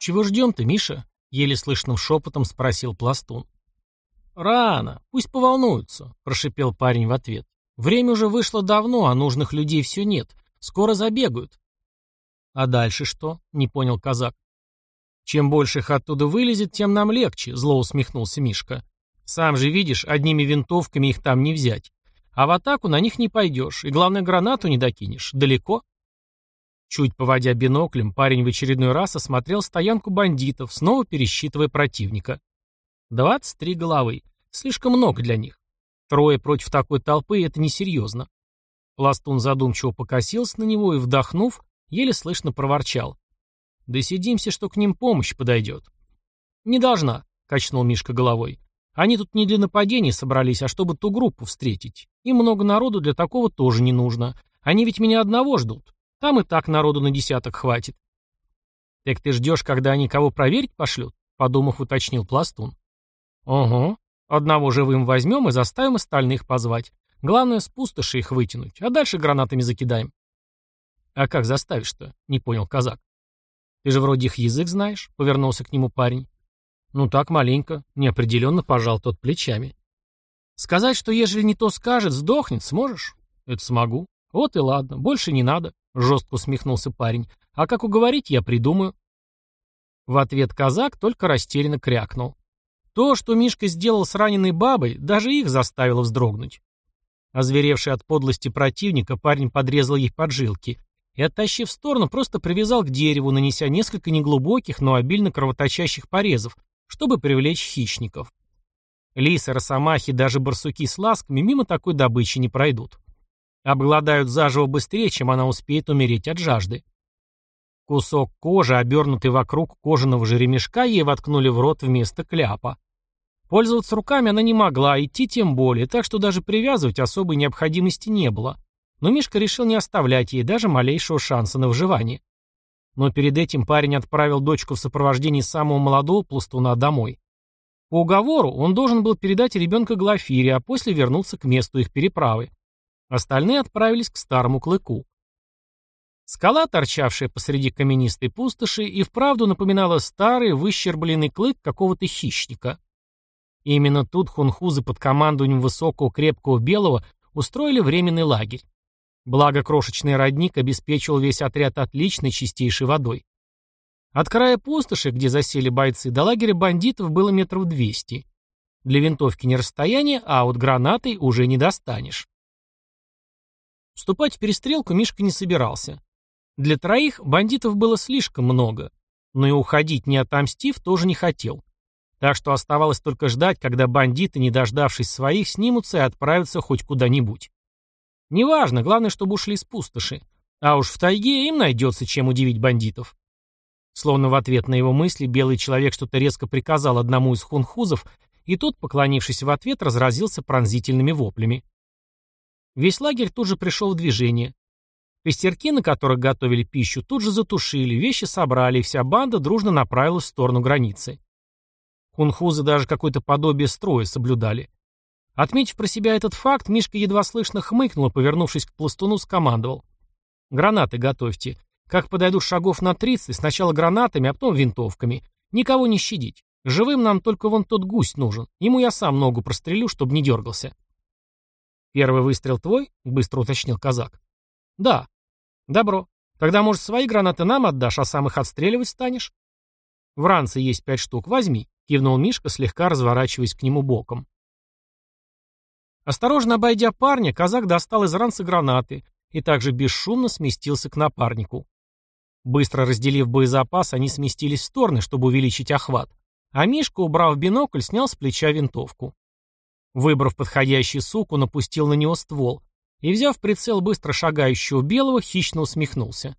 «Чего ждем-то, Миша?» — еле слышным шепотом спросил Пластун. «Рано, пусть поволнуются», — прошипел парень в ответ. «Время уже вышло давно, а нужных людей все нет. Скоро забегают». «А дальше что?» — не понял казак. «Чем больше их оттуда вылезет, тем нам легче», — зло усмехнулся Мишка. «Сам же видишь, одними винтовками их там не взять. А в атаку на них не пойдешь, и, главное, гранату не докинешь. Далеко?» Чуть поводя биноклем, парень в очередной раз осмотрел стоянку бандитов, снова пересчитывая противника. Двадцать три головы. Слишком много для них. Трое против такой толпы — это несерьезно. Пластун задумчиво покосился на него и, вдохнув, еле слышно проворчал. «Да сидимся, что к ним помощь подойдет». «Не должна», — качнул Мишка головой. «Они тут не для нападения собрались, а чтобы ту группу встретить. Им много народу для такого тоже не нужно. Они ведь меня одного ждут. Там и так народу на десяток хватит. Так ты ждешь, когда они кого проверить пошлют? Подумав, уточнил Пластун. Ого. Одного живым возьмем и заставим остальных позвать. Главное, с пустоши их вытянуть, а дальше гранатами закидаем. А как заставишь-то? Не понял казак. Ты же вроде их язык знаешь, повернулся к нему парень. Ну так маленько, неопределенно пожал тот плечами. Сказать, что ежели не то скажет, сдохнет, сможешь? Это смогу. Вот и ладно, больше не надо. Жестко усмехнулся парень. А как уговорить, я придумаю. В ответ казак только растерянно крякнул. То, что Мишка сделал с раненой бабой, даже их заставило вздрогнуть. Озверевший от подлости противника, парень подрезал ей поджилки и, оттащив в сторону, просто привязал к дереву, нанеся несколько неглубоких, но обильно кровоточащих порезов, чтобы привлечь хищников. Лисы, росомахи, даже барсуки с ласками мимо такой добычи не пройдут. Обгладают заживо быстрее, чем она успеет умереть от жажды. Кусок кожи, обернутый вокруг кожаного же ремешка, ей воткнули в рот вместо кляпа. Пользоваться руками она не могла, идти тем более, так что даже привязывать особой необходимости не было. Но Мишка решил не оставлять ей даже малейшего шанса на выживание. Но перед этим парень отправил дочку в сопровождении самого молодого пластуна домой. По уговору он должен был передать ребенка Глафире, а после вернуться к месту их переправы. Остальные отправились к старому клыку. Скала, торчавшая посреди каменистой пустоши, и вправду напоминала старый, выщербленный клык какого-то хищника. И именно тут хунхузы под командованием высокого крепкого белого устроили временный лагерь. Благо крошечный родник обеспечивал весь отряд отличной чистейшей водой. От края пустоши, где засели бойцы, до лагеря бандитов было метров двести. Для винтовки не расстояние, а вот гранатой уже не достанешь. Вступать в перестрелку Мишка не собирался. Для троих бандитов было слишком много, но и уходить, не отомстив, тоже не хотел. Так что оставалось только ждать, когда бандиты, не дождавшись своих, снимутся и отправятся хоть куда-нибудь. Неважно, главное, чтобы ушли с пустоши. А уж в тайге им найдется, чем удивить бандитов. Словно в ответ на его мысли, белый человек что-то резко приказал одному из хунхузов, и тот, поклонившись в ответ, разразился пронзительными воплями. Весь лагерь тут же пришел в движение. Костерки, на которых готовили пищу, тут же затушили, вещи собрали, и вся банда дружно направилась в сторону границы. Хунхузы даже какое-то подобие строя соблюдали. Отметив про себя этот факт, Мишка едва слышно хмыкнул и, повернувшись к пластуну, скомандовал. «Гранаты готовьте. Как подойдут шагов на 30, сначала гранатами, а потом винтовками. Никого не щадить. Живым нам только вон тот гусь нужен. Ему я сам ногу прострелю, чтобы не дергался». «Первый выстрел твой?» — быстро уточнил казак. «Да». «Добро. Тогда, может, свои гранаты нам отдашь, а сам их отстреливать станешь?» «В ранце есть пять штук. Возьми», — кивнул Мишка, слегка разворачиваясь к нему боком. Осторожно обойдя парня, казак достал из ранца гранаты и также бесшумно сместился к напарнику. Быстро разделив боезапас, они сместились в стороны, чтобы увеличить охват, а Мишка, убрав бинокль, снял с плеча винтовку. Выбрав подходящий сук, он опустил на него ствол и, взяв прицел быстро шагающего белого, хищно усмехнулся.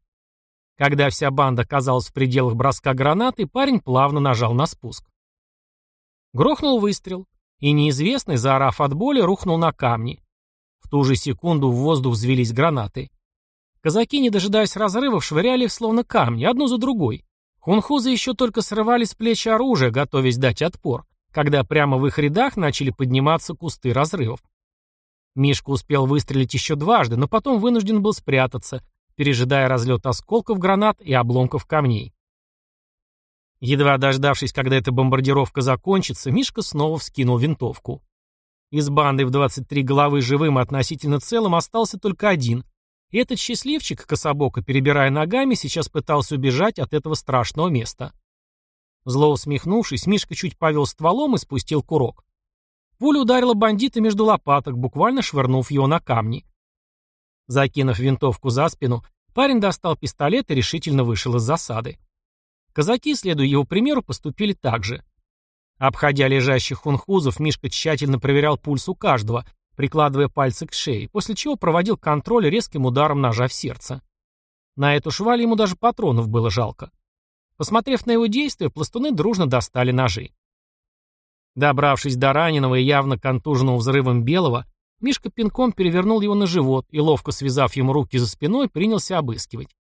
Когда вся банда оказалась в пределах броска гранаты, парень плавно нажал на спуск. Грохнул выстрел, и неизвестный, заорав от боли, рухнул на камни. В ту же секунду в воздух взвелись гранаты. Казаки, не дожидаясь разрывов, швыряли их словно камни, одну за другой. Хунхузы еще только срывали с плеч оружие, готовясь дать отпор когда прямо в их рядах начали подниматься кусты разрывов. Мишка успел выстрелить еще дважды, но потом вынужден был спрятаться, пережидая разлет осколков гранат и обломков камней. Едва дождавшись, когда эта бомбардировка закончится, Мишка снова вскинул винтовку. Из банды в 23 головы живым относительно целым остался только один. И этот счастливчик, кособоко перебирая ногами, сейчас пытался убежать от этого страшного места. Зло усмехнувшись, Мишка чуть повел стволом и спустил курок. Пуля ударила бандита между лопаток, буквально швырнув его на камни. Закинув винтовку за спину, парень достал пистолет и решительно вышел из засады. Казаки, следуя его примеру, поступили так же. Обходя лежащих хунхузов, Мишка тщательно проверял пульс у каждого, прикладывая пальцы к шее, после чего проводил контроль резким ударом ножа в сердце. На эту шваль ему даже патронов было жалко. Посмотрев на его действия, пластуны дружно достали ножи. Добравшись до раненого и явно контуженного взрывом белого, Мишка пинком перевернул его на живот и, ловко связав ему руки за спиной, принялся обыскивать.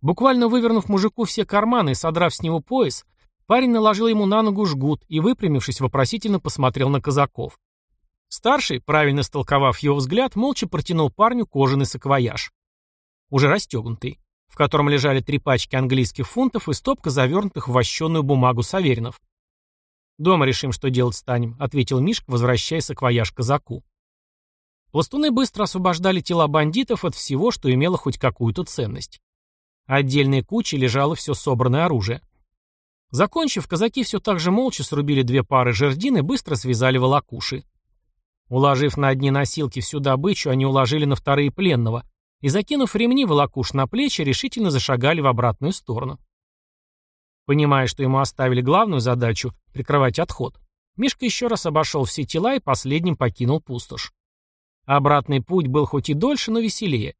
Буквально вывернув мужику все карманы и содрав с него пояс, парень наложил ему на ногу жгут и, выпрямившись, вопросительно посмотрел на казаков. Старший, правильно истолковав его взгляд, молча протянул парню кожаный саквояж. Уже расстегнутый, в котором лежали три пачки английских фунтов и стопка завернутых в вощеную бумагу саверинов. «Дома решим, что делать станем», — ответил Мишка, возвращая саквояж казаку. Пластуны быстро освобождали тела бандитов от всего, что имело хоть какую-то ценность. Отдельной кучей лежало все собранное оружие. Закончив, казаки все так же молча срубили две пары жердин и быстро связали волокуши. Уложив на одни носилки всю добычу, они уложили на вторые пленного и, закинув ремни волокуш на плечи, решительно зашагали в обратную сторону. Понимая, что ему оставили главную задачу — прикрывать отход, Мишка еще раз обошел все тела и последним покинул пустошь. Обратный путь был хоть и дольше, но веселее.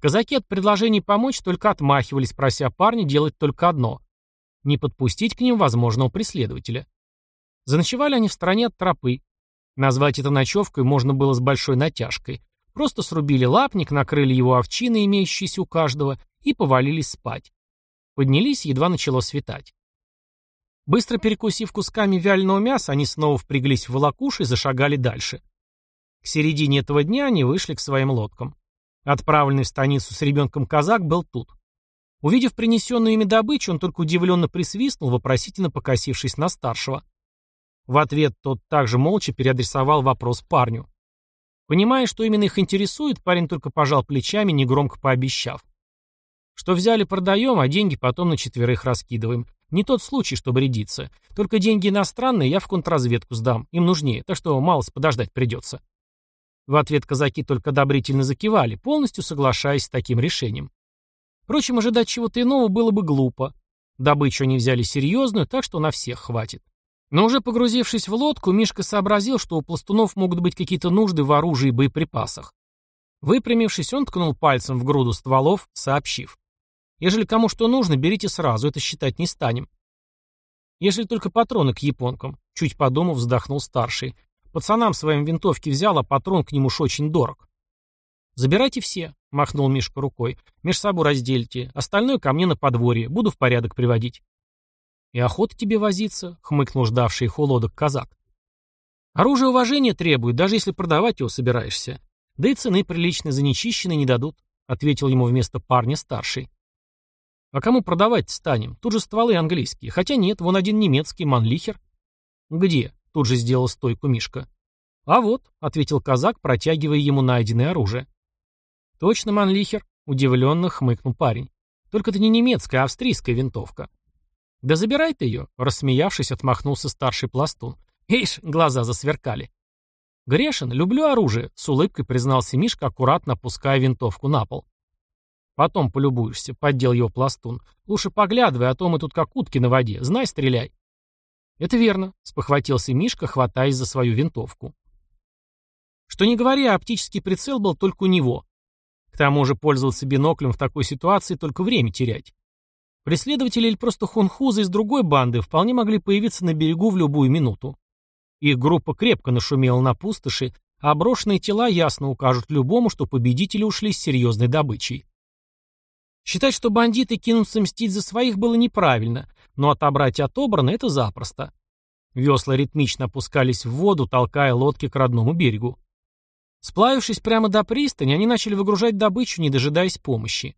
Казаки от предложений помочь только отмахивались, прося парня делать только одно — не подпустить к ним возможного преследователя. Заночевали они в стороне от тропы. Назвать это ночевкой можно было с большой натяжкой. Просто срубили лапник, накрыли его овчиной, имеющейся у каждого, и повалились спать. Поднялись, едва начало светать. Быстро перекусив кусками вяленого мяса, они снова впряглись в волокуши и зашагали дальше. К середине этого дня они вышли к своим лодкам. Отправленный в станицу с ребенком казак был тут. Увидев принесенную ими добычу, он только удивленно присвистнул, вопросительно покосившись на старшего. В ответ тот также молча переадресовал вопрос парню. Понимая, что именно их интересует, парень только пожал плечами, негромко пообещав. Что взяли, продаем, а деньги потом на четверых раскидываем. Не тот случай, чтобы рядиться. Только деньги иностранные я в контрразведку сдам. Им нужнее, так что малость подождать придется. В ответ казаки только одобрительно закивали, полностью соглашаясь с таким решением. Впрочем, ожидать чего-то иного было бы глупо. Добычу они взяли серьезную, так что на всех хватит. Но уже погрузившись в лодку, Мишка сообразил, что у пластунов могут быть какие-то нужды в оружии и боеприпасах. Выпрямившись, он ткнул пальцем в груду стволов, сообщив. «Ежели кому что нужно, берите сразу, это считать не станем». «Если только патроны к японкам», — чуть подумав, вздохнул старший. Пацанам своим винтовки взял, а патрон к нему уж очень дорог. «Забирайте все», — махнул Мишка рукой. «Меж собой разделите. Остальное ко мне на подворье. Буду в порядок приводить». «И охота тебе возиться», — хмыкнул ждавший их у лодок казак. «Оружие уважения требует, даже если продавать его собираешься. Да и цены приличные за нечищенные не дадут», — ответил ему вместо парня старший. «А кому продавать станем? Тут же стволы английские. Хотя нет, вон один немецкий, манлихер». «Где?» Тут же сделал стойку Мишка. «А вот», — ответил казак, протягивая ему найденное оружие. «Точно, Манлихер», — удивленно хмыкнул парень. «Только это не немецкая, а австрийская винтовка». «Да забирай ты ее», — рассмеявшись, отмахнулся старший пластун. «Ишь, глаза засверкали». «Грешин, люблю оружие», — с улыбкой признался Мишка, аккуратно опуская винтовку на пол. «Потом полюбуешься», — поддел его пластун. «Лучше поглядывай, а то мы тут как утки на воде. Знай, стреляй». «Это верно», — спохватился Мишка, хватаясь за свою винтовку. Что не говоря, оптический прицел был только у него. К тому же пользоваться биноклем в такой ситуации только время терять. Преследователи или просто хунхузы из другой банды вполне могли появиться на берегу в любую минуту. Их группа крепко нашумела на пустоши, а брошенные тела ясно укажут любому, что победители ушли с серьезной добычей. Считать, что бандиты кинутся мстить за своих, было неправильно, но отобрать отобрано – это запросто. Весла ритмично опускались в воду, толкая лодки к родному берегу. Сплавившись прямо до пристани, они начали выгружать добычу, не дожидаясь помощи.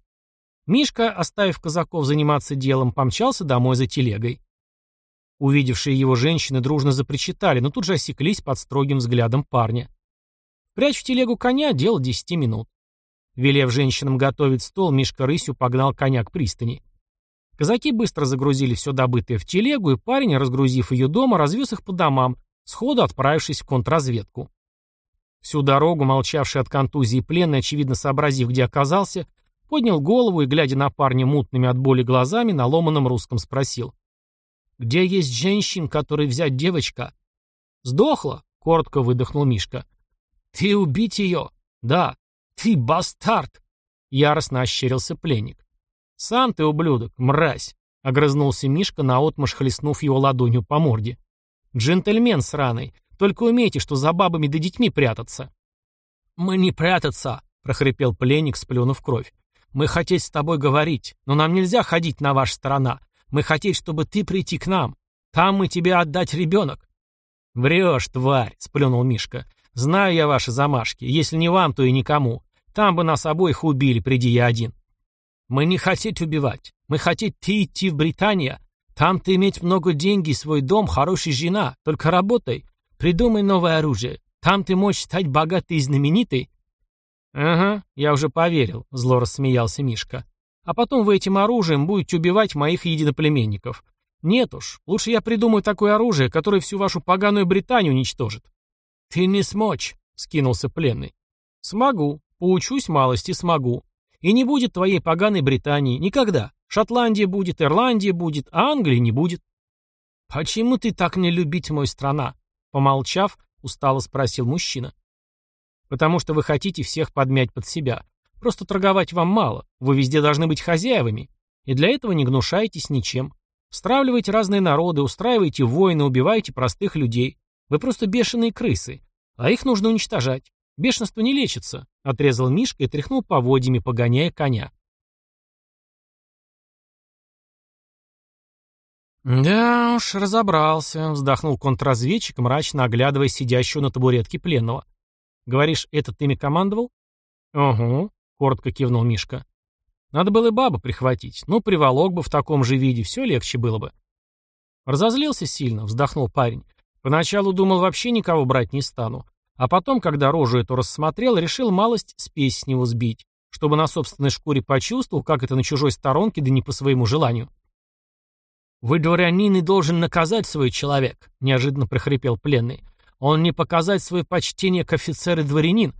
Мишка, оставив казаков заниматься делом, помчался домой за телегой. Увидевшие его женщины дружно запричитали, но тут же осеклись под строгим взглядом парня. Прячь в телегу коня — дело десяти минут. Велев женщинам готовить стол, Мишка рысью погнал коня к пристани. Казаки быстро загрузили все добытое в телегу, и парень, разгрузив ее дома, развез их по домам, сходу отправившись в контрразведку. Всю дорогу, молчавший от контузии пленный, очевидно сообразив, где оказался, поднял голову и, глядя на парня мутными от боли глазами, на ломаном русском спросил. «Где есть женщин, которые взять девочка?» «Сдохла», — коротко выдохнул Мишка. «Ты убить ее?» «Да». «Ты бастард!» — яростно ощерился пленник. «Сам ты, ублюдок, мразь!» — огрызнулся Мишка, наотмашь хлестнув его ладонью по морде. «Джентльмен сраный, только умейте, что за бабами да детьми прятаться». «Мы не прятаться!» — прохрипел пленник, сплюнув кровь. «Мы хотеть с тобой говорить, но нам нельзя ходить на ваша сторона. Мы хотеть, чтобы ты прийти к нам. Там мы тебе отдать ребенок». «Врешь, тварь!» — сплюнул Мишка. «Знаю я ваши замашки. Если не вам, то и никому. Там бы нас обоих убили, приди я один. Мы не хотеть убивать. Мы хотеть ты идти в Британию. Там ты иметь много денег, свой дом, хорошая жена. Только работай. Придумай новое оружие. Там ты можешь стать богатой и знаменитой. Ага, я уже поверил, зло рассмеялся Мишка. А потом вы этим оружием будете убивать моих единоплеменников. Нет уж, лучше я придумаю такое оружие, которое всю вашу поганую Британию уничтожит. Ты не смочь, скинулся пленный. Смогу, Поучусь малости, смогу. И не будет твоей поганой Британии. Никогда. Шотландия будет, Ирландия будет, а Англии не будет. «Почему ты так не любить мою страна?» Помолчав, устало спросил мужчина. «Потому что вы хотите всех подмять под себя. Просто торговать вам мало. Вы везде должны быть хозяевами. И для этого не гнушаетесь ничем. Стравливаете разные народы, устраиваете войны, убиваете простых людей. Вы просто бешеные крысы. А их нужно уничтожать. Бешенство не лечится, отрезал Мишка и тряхнул поводьями, погоняя коня. «Да уж, разобрался», — вздохнул контрразведчик, мрачно оглядывая сидящего на табуретке пленного. «Говоришь, этот ими командовал?» «Угу», — коротко кивнул Мишка. «Надо было и бабу прихватить. Ну, приволок бы в таком же виде, все легче было бы». Разозлился сильно, вздохнул парень. Поначалу думал, вообще никого брать не стану. А потом, когда рожу эту рассмотрел, решил малость спесь с него сбить, чтобы на собственной шкуре почувствовал, как это на чужой сторонке, да не по своему желанию. «Вы, дворянин, и должен наказать свой человек», — неожиданно прохрипел пленный. «Он не показать свое почтение к офицеру дворянин».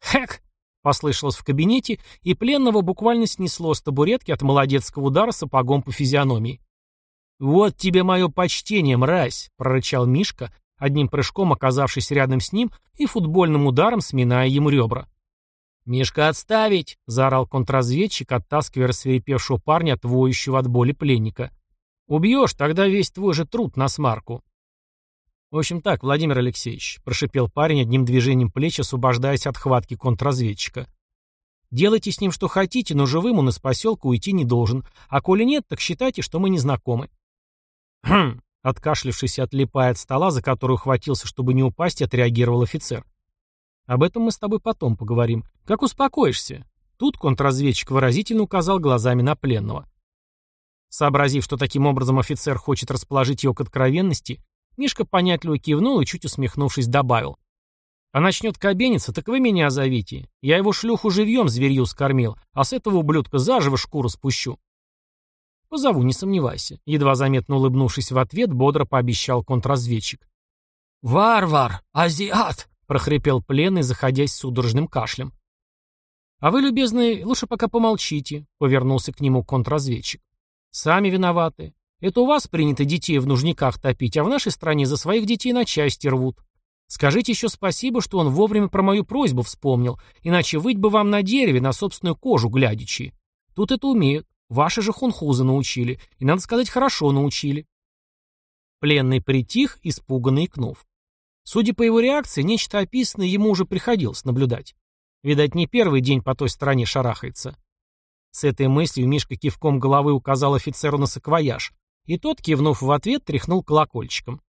«Хэк!» — послышалось в кабинете, и пленного буквально снесло с табуретки от молодецкого удара сапогом по физиономии. «Вот тебе мое почтение, мразь!» — прорычал Мишка, одним прыжком оказавшись рядом с ним и футбольным ударом сминая ему ребра. «Мишка, отставить!» — заорал контрразведчик, оттаскивая рассверепевшего парня от воющего от боли пленника. «Убьешь, тогда весь твой же труд на смарку». «В общем так, Владимир Алексеевич», — прошипел парень одним движением плеч, освобождаясь от хватки контрразведчика. «Делайте с ним что хотите, но живым он из поселка уйти не должен, а коли нет, так считайте, что мы не знакомы». «Хм, Откашлившись отлипая от стола, за который ухватился, чтобы не упасть, отреагировал офицер. «Об этом мы с тобой потом поговорим. Как успокоишься?» Тут контрразведчик выразительно указал глазами на пленного. Сообразив, что таким образом офицер хочет расположить его к откровенности, Мишка понятливо кивнул и, чуть усмехнувшись, добавил. «А начнет кабениться, так вы меня зовите. Я его шлюху живьем зверью скормил, а с этого ублюдка заживо шкуру спущу». «Позову, не сомневайся», — едва заметно улыбнувшись в ответ, бодро пообещал контрразведчик. «Варвар! Азиат!» — прохрипел пленный, заходясь судорожным кашлем. «А вы, любезный, лучше пока помолчите», — повернулся к нему контрразведчик. «Сами виноваты. Это у вас принято детей в нужниках топить, а в нашей стране за своих детей на части рвут. Скажите еще спасибо, что он вовремя про мою просьбу вспомнил, иначе выть бы вам на дереве, на собственную кожу глядячи. Тут это умеют. Ваши же хунхузы научили. И, надо сказать, хорошо научили. Пленный притих, испуганно икнув. Судя по его реакции, нечто описанное ему уже приходилось наблюдать. Видать, не первый день по той стороне шарахается. С этой мыслью Мишка кивком головы указал офицеру на саквояж, и тот, кивнув в ответ, тряхнул колокольчиком.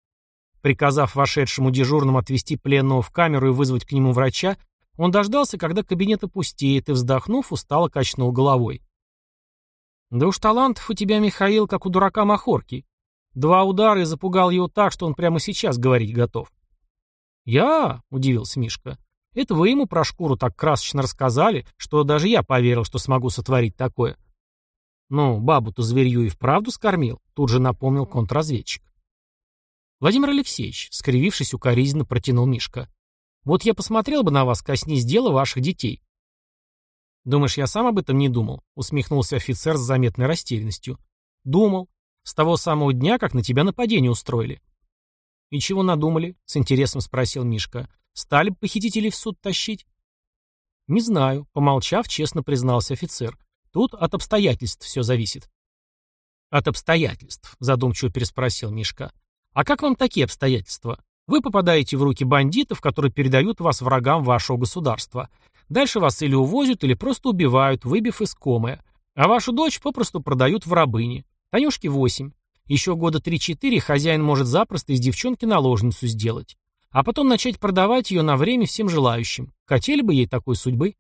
Приказав вошедшему дежурному отвести пленного в камеру и вызвать к нему врача, он дождался, когда кабинет опустеет, и, вздохнув, устало качнул головой. «Да уж талантов у тебя, Михаил, как у дурака Махорки. Два удара и запугал его так, что он прямо сейчас говорить готов. «Я?» — удивился Мишка. «Это вы ему про шкуру так красочно рассказали, что даже я поверил, что смогу сотворить такое». «Ну, бабу-то зверью и вправду скормил», — тут же напомнил контрразведчик. Владимир Алексеевич, скривившись укоризненно, протянул Мишка. «Вот я посмотрел бы на вас, коснись дела ваших детей». «Думаешь, я сам об этом не думал?» — усмехнулся офицер с заметной растерянностью. «Думал. С того самого дня, как на тебя нападение устроили. «И чего надумали?» — с интересом спросил Мишка. «Стали бы похитителей в суд тащить?» «Не знаю», — помолчав, честно признался офицер. «Тут от обстоятельств все зависит». «От обстоятельств», — задумчиво переспросил Мишка. «А как вам такие обстоятельства? Вы попадаете в руки бандитов, которые передают вас врагам вашего государства. Дальше вас или увозят, или просто убивают, выбив из комы. А вашу дочь попросту продают в рабыни. Танюшке восемь. Еще года 3-4 хозяин может запросто из девчонки наложницу сделать. А потом начать продавать ее на время всем желающим. Хотели бы ей такой судьбы?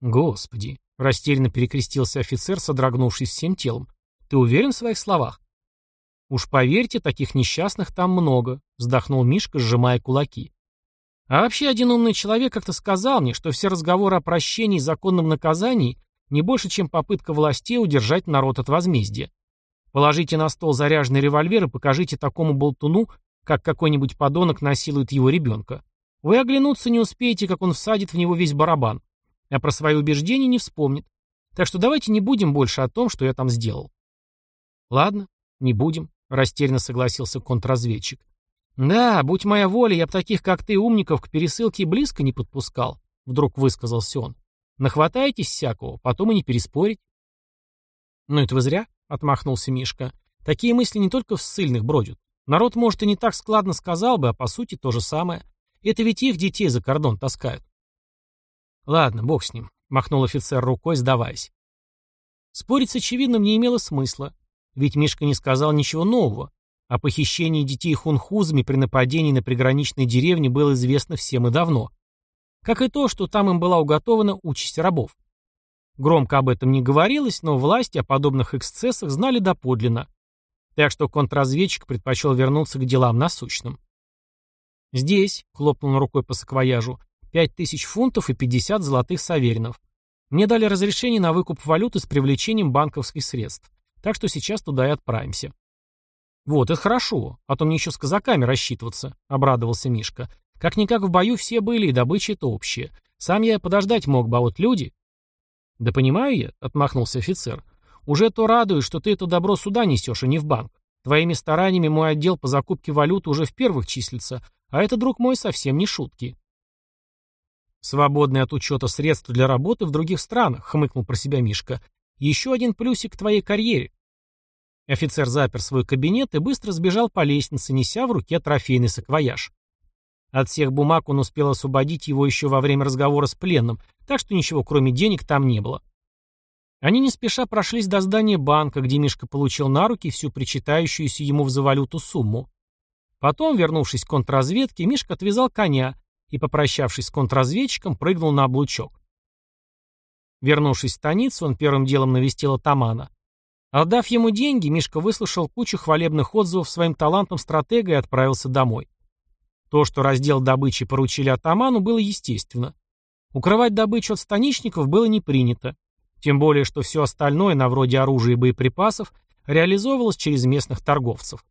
Господи, растерянно перекрестился офицер, содрогнувшись всем телом. Ты уверен в своих словах? Уж поверьте, таких несчастных там много, вздохнул Мишка, сжимая кулаки. А вообще один умный человек как-то сказал мне, что все разговоры о прощении и законном наказании не больше, чем попытка властей удержать народ от возмездия. Положите на стол заряженный револьвер и покажите такому болтуну, как какой-нибудь подонок насилует его ребенка. Вы оглянуться не успеете, как он всадит в него весь барабан. А про свои убеждения не вспомнит. Так что давайте не будем больше о том, что я там сделал. Ладно, не будем, растерянно согласился контрразведчик. Да, будь моя воля, я б таких, как ты, умников, к пересылке близко не подпускал, вдруг высказался он. Нахватаетесь всякого, потом и не переспорить. Ну это вы зря, отмахнулся Мишка. Такие мысли не только в ссыльных бродят. Народ, может, и не так складно сказал бы, а по сути то же самое. Это ведь их детей за кордон таскают. Ладно, бог с ним, махнул офицер рукой, сдаваясь. Спорить с очевидным не имело смысла, ведь Мишка не сказал ничего нового. О похищении детей хунхузами при нападении на приграничной деревне было известно всем и давно. Как и то, что там им была уготована участь рабов. Громко об этом не говорилось, но власти о подобных эксцессах знали доподлинно. Так что контрразведчик предпочел вернуться к делам насущным. «Здесь», — хлопнул рукой по саквояжу, — «пять тысяч фунтов и пятьдесят золотых саверинов. Мне дали разрешение на выкуп валюты с привлечением банковских средств, так что сейчас туда и отправимся». «Вот, это хорошо, а то мне еще с казаками рассчитываться», — обрадовался Мишка. «Как-никак в бою все были, и добыча это общая. Сам я подождать мог бы, а вот люди...» «Да понимаю я», — отмахнулся офицер. «Уже то радует, что ты это добро сюда несешь, а не в банк. Твоими стараниями мой отдел по закупке валюты уже в первых числится, а это, друг мой, совсем не шутки». «Свободный от учета средств для работы в других странах», — хмыкнул про себя Мишка. «Еще один плюсик к твоей карьере». Офицер запер свой кабинет и быстро сбежал по лестнице, неся в руке трофейный саквояж. От всех бумаг он успел освободить его еще во время разговора с пленным, так что ничего кроме денег там не было. Они не спеша прошлись до здания банка, где Мишка получил на руки всю причитающуюся ему в за валюту сумму. Потом, вернувшись к контрразведке, Мишка отвязал коня и, попрощавшись с контрразведчиком, прыгнул на облучок. Вернувшись в станицу, он первым делом навестил атамана. Отдав ему деньги, Мишка выслушал кучу хвалебных отзывов своим талантом стратега и отправился домой. То, что раздел добычи поручили атаману, было естественно. Укрывать добычу от станичников было не принято. Тем более, что все остальное, на вроде оружия и боеприпасов, реализовывалось через местных торговцев.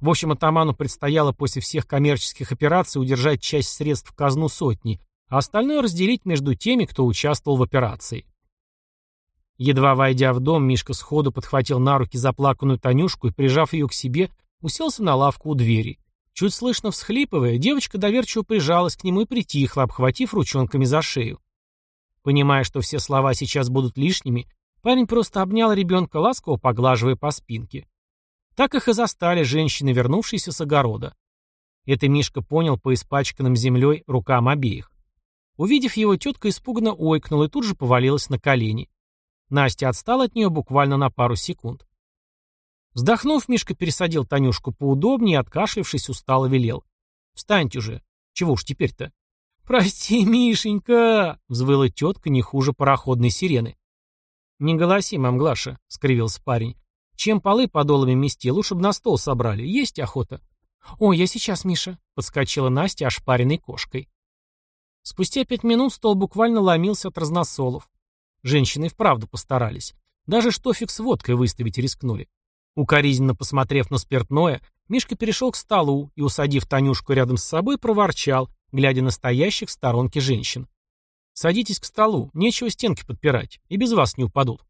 В общем, атаману предстояло после всех коммерческих операций удержать часть средств в казну сотни, а остальное разделить между теми, кто участвовал в операции. Едва войдя в дом, Мишка сходу подхватил на руки заплаканную Танюшку и, прижав ее к себе, уселся на лавку у двери. Чуть слышно всхлипывая, девочка доверчиво прижалась к нему и притихла, обхватив ручонками за шею. Понимая, что все слова сейчас будут лишними, парень просто обнял ребенка, ласково поглаживая по спинке. Так их и застали женщины, вернувшиеся с огорода. Это Мишка понял по испачканным землей рукам обеих. Увидев его, тетка испуганно ойкнула и тут же повалилась на колени. Настя отстала от нее буквально на пару секунд. Вздохнув, Мишка пересадил Танюшку поудобнее и, откашлившись, устало велел. «Встаньте уже. Чего уж теперь-то?» «Прости, Мишенька!» — взвыла тетка не хуже пароходной сирены. «Не голоси, мамглаша», — скривился парень. Чем полы подолами мести, лучше бы на стол собрали. Есть охота. «О, я сейчас, Миша», — подскочила Настя ошпаренной кошкой. Спустя пять минут стол буквально ломился от разносолов. Женщины вправду постарались. Даже штофик с водкой выставить рискнули. Укоризненно посмотрев на спиртное, Мишка перешел к столу и, усадив Танюшку рядом с собой, проворчал, глядя на стоящих в сторонке женщин. «Садитесь к столу, нечего стенки подпирать, и без вас не упадут».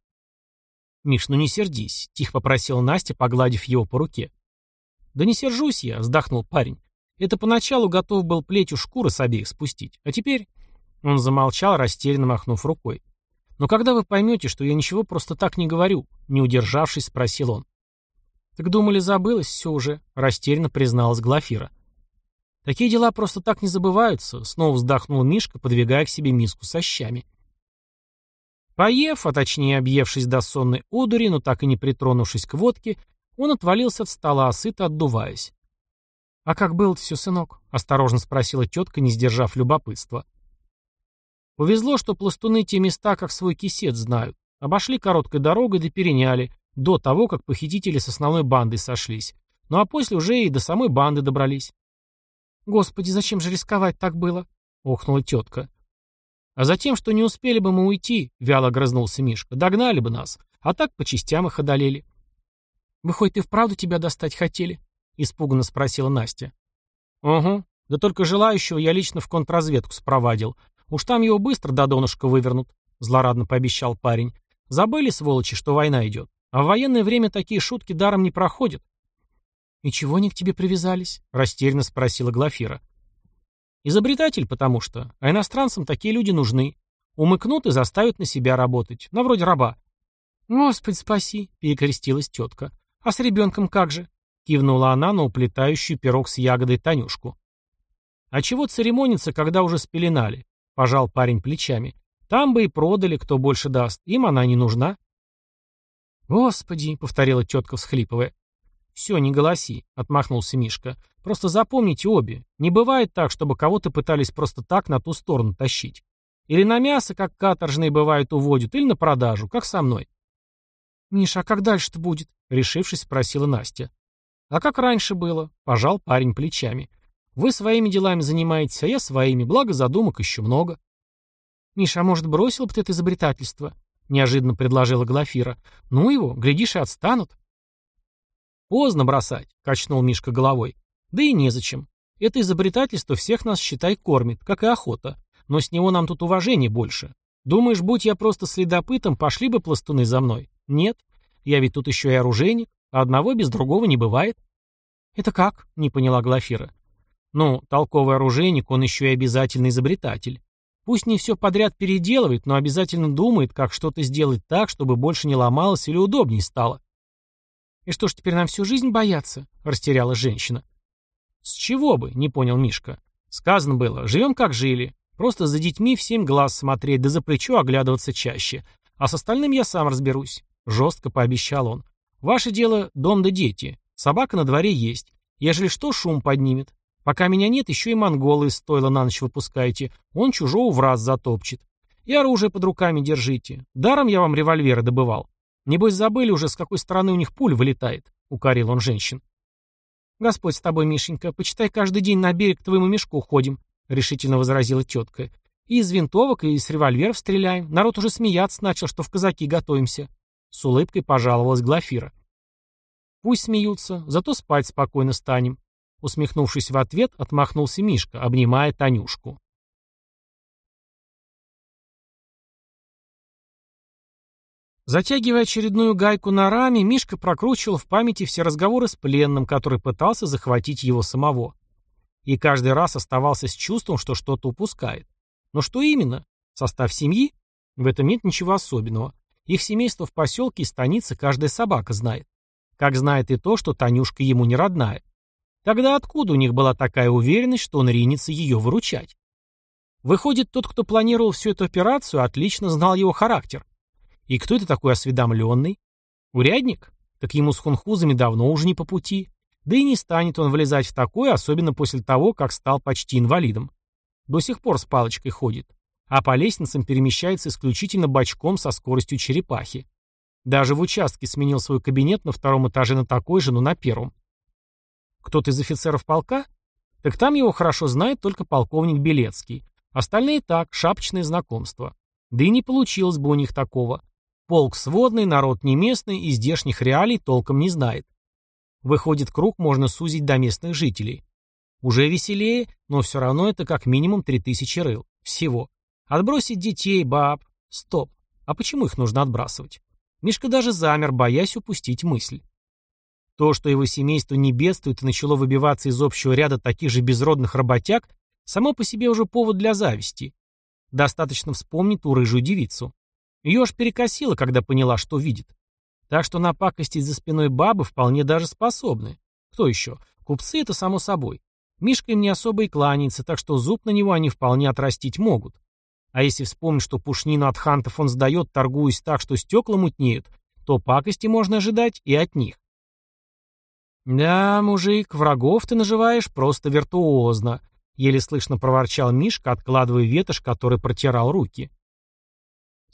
«Миш, ну не сердись», — тихо попросила Настя, погладив его по руке. «Да не сержусь я», — вздохнул парень. «Это поначалу готов был плетью шкуры с обеих спустить, а теперь...» Он замолчал, растерянно махнув рукой. «Но когда вы поймете, что я ничего просто так не говорю?» Не удержавшись, спросил он. «Так думали, забылось все уже», — растерянно призналась Глафира. «Такие дела просто так не забываются», — снова вздохнул Мишка, подвигая к себе миску со щами. Поев, а точнее объевшись до сонной одури, но так и не притронувшись к водке, он отвалился от стола, сыто отдуваясь. «А как было-то все, сынок?» — осторожно спросила тетка, не сдержав любопытства. Повезло, что пластуны те места, как свой кисет, знают. Обошли короткой дорогой да переняли, до того, как похитители с основной бандой сошлись. Ну а после уже и до самой банды добрались. «Господи, зачем же рисковать так было?» — охнула тетка. «А затем, что не успели бы мы уйти», — вяло грызнулся Мишка, — «догнали бы нас, а так по частям их одолели». «Выходит, и вправду тебя достать хотели?» — испуганно спросила Настя. «Угу, да только желающего я лично в контрразведку спровадил. Уж там его быстро до донышка вывернут», — злорадно пообещал парень. «Забыли, сволочи, что война идет. А в военное время такие шутки даром не проходят». «И чего они к тебе привязались?» — растерянно спросила Глафира. Изобретатель, потому что. А иностранцам такие люди нужны. Умыкнут и заставят на себя работать. На вроде раба. «Господи, спаси!» — перекрестилась тетка. «А с ребенком как же?» — кивнула она на уплетающую пирог с ягодой Танюшку. «А чего церемониться, когда уже спеленали?» — пожал парень плечами. «Там бы и продали, кто больше даст. Им она не нужна». «Господи!» — повторила тетка, всхлипывая. «Все, не голоси», — отмахнулся Мишка. «Просто запомните обе. Не бывает так, чтобы кого-то пытались просто так на ту сторону тащить. Или на мясо, как каторжные бывают, уводят, или на продажу, как со мной». «Миша, а как дальше-то будет?» — решившись, спросила Настя. «А как раньше было?» — пожал парень плечами. «Вы своими делами занимаетесь, а я своими, благо задумок еще много». «Миша, а может, бросил бы ты это изобретательство?» — неожиданно предложила Глафира. «Ну его, глядишь, и отстанут». «Поздно бросать», — качнул Мишка головой. «Да и незачем. Это изобретательство всех нас, считай, кормит, как и охота. Но с него нам тут уважение больше. Думаешь, будь я просто следопытом, пошли бы пластуны за мной? Нет. Я ведь тут еще и оружейник, а одного без другого не бывает». «Это как?» — не поняла Глафира. «Ну, толковый оружейник, он еще и обязательный изобретатель. Пусть не все подряд переделывает, но обязательно думает, как что-то сделать так, чтобы больше не ломалось или удобнее стало. «И что ж, теперь нам всю жизнь бояться?» — растерялась женщина. «С чего бы?» — не понял Мишка. «Сказано было, живем как жили. Просто за детьми в семь глаз смотреть, да за плечо оглядываться чаще. А с остальным я сам разберусь», — жестко пообещал он. «Ваше дело — дом да дети. Собака на дворе есть. Ежели что, шум поднимет. Пока меня нет, еще и монголы из стойла на ночь выпускаете. Он чужого в раз затопчет. И оружие под руками держите. Даром я вам револьверы добывал. Небось забыли уже, с какой стороны у них пуль вылетает, — укорил он женщин. Господь с тобой, Мишенька, почитай, каждый день на берег к твоему мешку ходим, — решительно возразила тетка. И из винтовок, и из револьверов стреляем. Народ уже смеяться начал, что в казаки готовимся. С улыбкой пожаловалась Глафира. Пусть смеются, зато спать спокойно станем. Усмехнувшись в ответ, отмахнулся Мишка, обнимая Танюшку. Затягивая очередную гайку на раме, Мишка прокручивал в памяти все разговоры с пленным, который пытался захватить его самого. И каждый раз оставался с чувством, что что-то упускает. Но что именно? Состав семьи? В этом нет ничего особенного. Их семейство в поселке и станице каждая собака знает. Как знает и то, что Танюшка ему не родная. Тогда откуда у них была такая уверенность, что он ринется ее выручать? Выходит, тот, кто планировал всю эту операцию, отлично знал его характер. И кто это такой осведомленный? Урядник? Так ему с хунхузами давно уже не по пути. Да и не станет он влезать в такое, особенно после того, как стал почти инвалидом. До сих пор с палочкой ходит. А по лестницам перемещается исключительно бочком со скоростью черепахи. Даже в участке сменил свой кабинет на втором этаже на такой же, но на первом. Кто-то из офицеров полка? Так там его хорошо знает только полковник Белецкий. Остальные так, шапочные знакомства. Да и не получилось бы у них такого. Полк сводный, народ не местный и здешних реалий толком не знает. Выходит, круг можно сузить до местных жителей. Уже веселее, но все равно это как минимум 3000 рыл. Всего. Отбросить детей, баб. Стоп. А почему их нужно отбрасывать? Мишка даже замер, боясь упустить мысль. То, что его семейство не бедствует и начало выбиваться из общего ряда таких же безродных работяг, само по себе уже повод для зависти. Достаточно вспомнить ту рыжую девицу. Ее аж перекосило, когда поняла, что видит. Так что напакостить за спиной бабы вполне даже способны. Кто еще? Купцы — это само собой. Мишка им не особо и кланяется, так что зуб на него они вполне отрастить могут. А если вспомнить, что пушнину от хантов он сдает, торгуясь так, что стекла мутнеют, то пакости можно ожидать и от них. «Да, мужик, врагов ты наживаешь просто виртуозно», — еле слышно проворчал Мишка, откладывая ветошь, который протирал руки.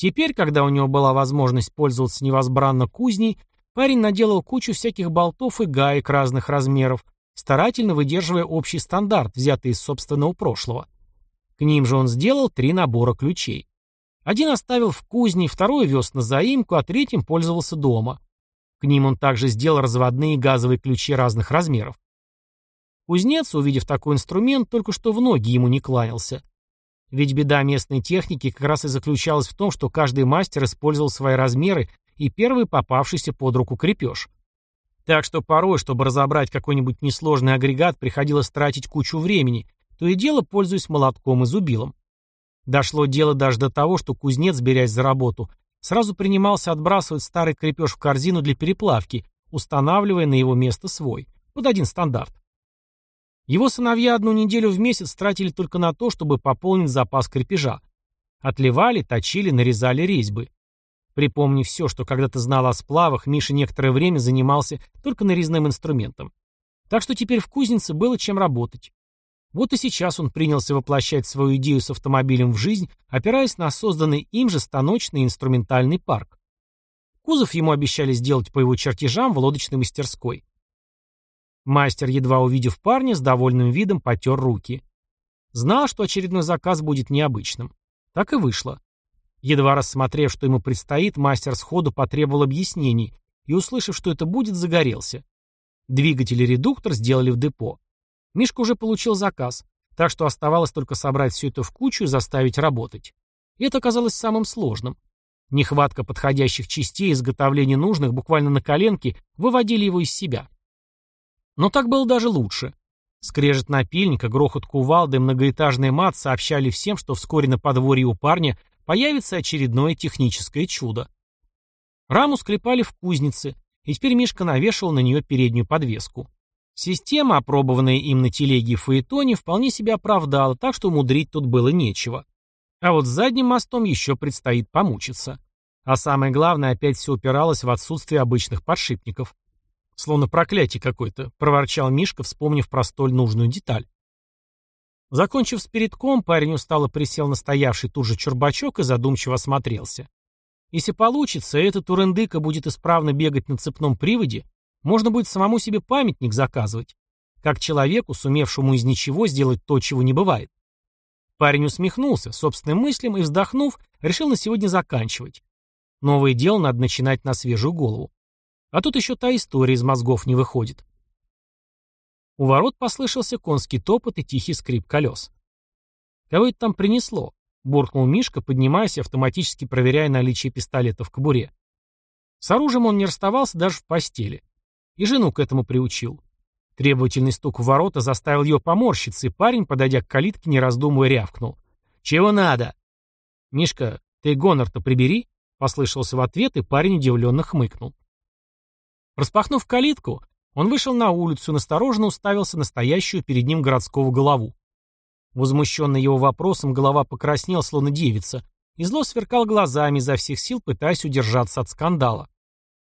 Теперь, когда у него была возможность пользоваться невозбранно кузней, парень наделал кучу всяких болтов и гаек разных размеров, старательно выдерживая общий стандарт, взятый из собственного прошлого. К ним же он сделал три набора ключей. Один оставил в кузне, второй вез на заимку, а третьим пользовался дома. К ним он также сделал разводные газовые ключи разных размеров. Кузнец, увидев такой инструмент, только что в ноги ему не кланялся. Ведь беда местной техники как раз и заключалась в том, что каждый мастер использовал свои размеры и первый попавшийся под руку крепеж. Так что порой, чтобы разобрать какой-нибудь несложный агрегат, приходилось тратить кучу времени, то и дело пользуясь молотком и зубилом. Дошло дело даже до того, что кузнец, берясь за работу, сразу принимался отбрасывать старый крепеж в корзину для переплавки, устанавливая на его место свой, под один стандарт. Его сыновья одну неделю в месяц тратили только на то, чтобы пополнить запас крепежа. Отливали, точили, нарезали резьбы. Припомнив все, что когда-то знал о сплавах, Миша некоторое время занимался только нарезным инструментом. Так что теперь в кузнице было чем работать. Вот и сейчас он принялся воплощать свою идею с автомобилем в жизнь, опираясь на созданный им же станочный инструментальный парк. Кузов ему обещали сделать по его чертежам в лодочной мастерской. Мастер, едва увидев парня, с довольным видом потер руки. Знал, что очередной заказ будет необычным. Так и вышло. Едва рассмотрев, что ему предстоит, мастер сходу потребовал объяснений и, услышав, что это будет, загорелся. Двигатель и редуктор сделали в депо. Мишка уже получил заказ, так что оставалось только собрать все это в кучу и заставить работать. И это оказалось самым сложным. Нехватка подходящих частей и изготовление нужных буквально на коленке выводили его из себя. Но так было даже лучше. Скрежет напильника, грохот кувалды многоэтажный мат сообщали всем, что вскоре на подворье у парня появится очередное техническое чудо. Раму склепали в кузнице, и теперь Мишка навешивал на нее переднюю подвеску. Система, опробованная им на телеге и фаэтоне, вполне себя оправдала, так что мудрить тут было нечего. А вот с задним мостом еще предстоит помучиться. А самое главное, опять все упиралось в отсутствие обычных подшипников. Словно проклятие какое-то, проворчал Мишка, вспомнив про столь нужную деталь. Закончив с передком, парень устало присел на стоявший тут же чурбачок и задумчиво осмотрелся. Если получится, этот урендыка будет исправно бегать на цепном приводе, можно будет самому себе памятник заказывать. Как человеку, сумевшему из ничего сделать то, чего не бывает. Парень усмехнулся собственным мыслям и, вздохнув, решил на сегодня заканчивать. Новое дело надо начинать на свежую голову. А тут еще та история из мозгов не выходит. У ворот послышался конский топот и тихий скрип колес. «Кого это там принесло?» — буркнул Мишка, поднимаясь автоматически проверяя наличие пистолета в кобуре. С оружием он не расставался даже в постели. И жену к этому приучил. Требовательный стук в ворота заставил ее поморщиться, и парень, подойдя к калитке, не раздумывая, рявкнул. «Чего надо?» «Мишка, ты гонор-то прибери?» — послышался в ответ, и парень удивленно хмыкнул. Распахнув калитку, он вышел на улицу и настороженно уставился на стоящую перед ним городского голову. Возмущенный его вопросом, голова покраснел, словно девица, и зло сверкал глазами изо всех сил, пытаясь удержаться от скандала.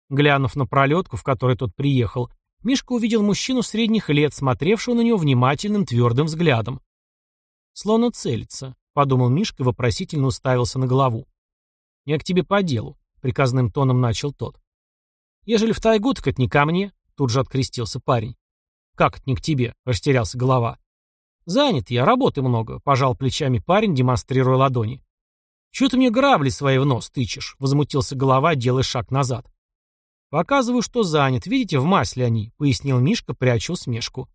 Глянув на пролетку, в которой тот приехал, Мишка увидел мужчину средних лет, смотревшего на него внимательным твердым взглядом. «Словно целится», — подумал Мишка и вопросительно уставился на голову. «Я к тебе по делу. — приказным тоном начал тот. «Ежели в тайгу, так это не ко мне», — тут же открестился парень. «Как это не к тебе?» — растерялся голова. «Занят я, работы много», — пожал плечами парень, демонстрируя ладони. «Чего ты мне грабли свои в нос тычешь?» — возмутился голова, делая шаг назад. «Показываю, что занят. Видите, в масле они», — пояснил Мишка, пряча усмешку.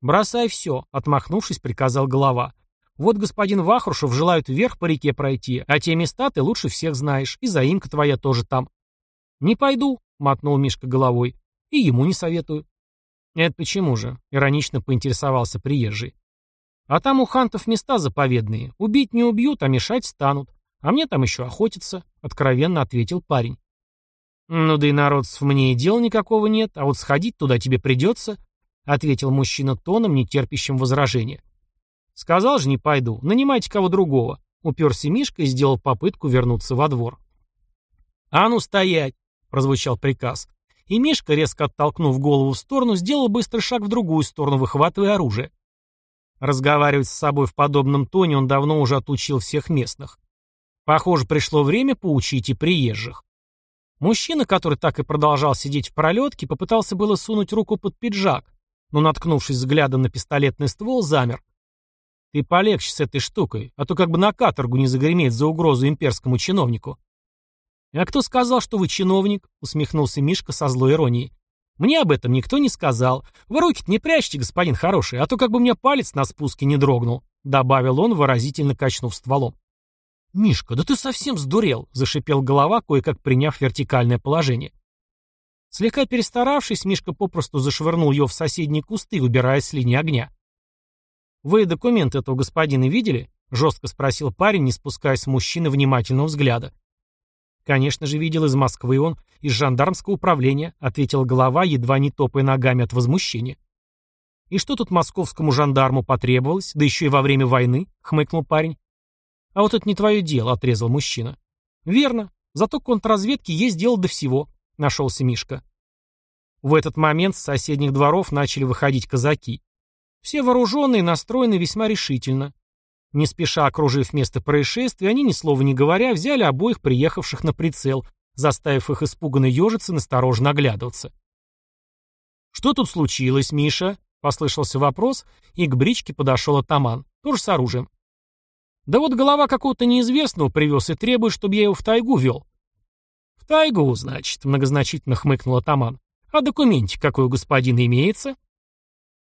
«Бросай все», — отмахнувшись, приказал голова. «Вот господин Вахрушев желают вверх по реке пройти, а те места ты лучше всех знаешь, и заимка твоя тоже там». «Не пойду», — мотнул Мишка головой. «И ему не советую». «Это почему же?» — иронично поинтересовался приезжий. «А там у хантов места заповедные. Убить не убьют, а мешать станут. А мне там еще охотиться», — откровенно ответил парень. «Ну да и народцев мне и дел никакого нет, а вот сходить туда тебе придется», — ответил мужчина тоном, не терпящим возражения. «Сказал же, не пойду. Нанимайте кого другого», — уперся Мишка и сделал попытку вернуться во двор. «А ну стоять!» — прозвучал приказ. И Мишка, резко оттолкнув голову в сторону, сделал быстрый шаг в другую сторону, выхватывая оружие. Разговаривать с собой в подобном тоне он давно уже отучил всех местных. Похоже, пришло время поучить и приезжих. Мужчина, который так и продолжал сидеть в пролетке, попытался было сунуть руку под пиджак, но, наткнувшись взглядом на пистолетный ствол, замер. «Ты полегче с этой штукой, а то как бы на каторгу не загреметь за угрозу имперскому чиновнику». «А кто сказал, что вы чиновник?» — усмехнулся Мишка со злой иронией. «Мне об этом никто не сказал. Вы руки не прячьте, господин хороший, а то как бы меня палец на спуске не дрогнул», — добавил он, выразительно качнув стволом. «Мишка, да ты совсем сдурел!» — зашипел голова, кое-как приняв вертикальное положение. Слегка перестаравшись, Мишка попросту зашвырнул ее в соседние кусты, выбирая с линии огня. «Вы документы этого господина видели?» — жестко спросил парень, не спуская с мужчины внимательного взгляда. «Конечно же, видел из Москвы он, из жандармского управления», — ответил голова, едва не топая ногами от возмущения. «И что тут московскому жандарму потребовалось, да еще и во время войны?» — хмыкнул парень. «А вот это не твое дело», — отрезал мужчина. «Верно. Зато контрразведки есть дело до всего», — нашелся Мишка. В этот момент с соседних дворов начали выходить казаки. Все вооруженные настроены весьма решительно. Не спеша окружив место происшествия, они, ни слова не говоря, взяли обоих приехавших на прицел, заставив их испуганно ежиться и настороженно оглядываться. «Что тут случилось, Миша?» — послышался вопрос, и к бричке подошел атаман, тоже с оружием. «Да вот голова какого-то неизвестного привез и требует, чтобы я его в тайгу вел». «В тайгу, значит», — многозначительно хмыкнул атаман. «А документик какой у господина имеется?»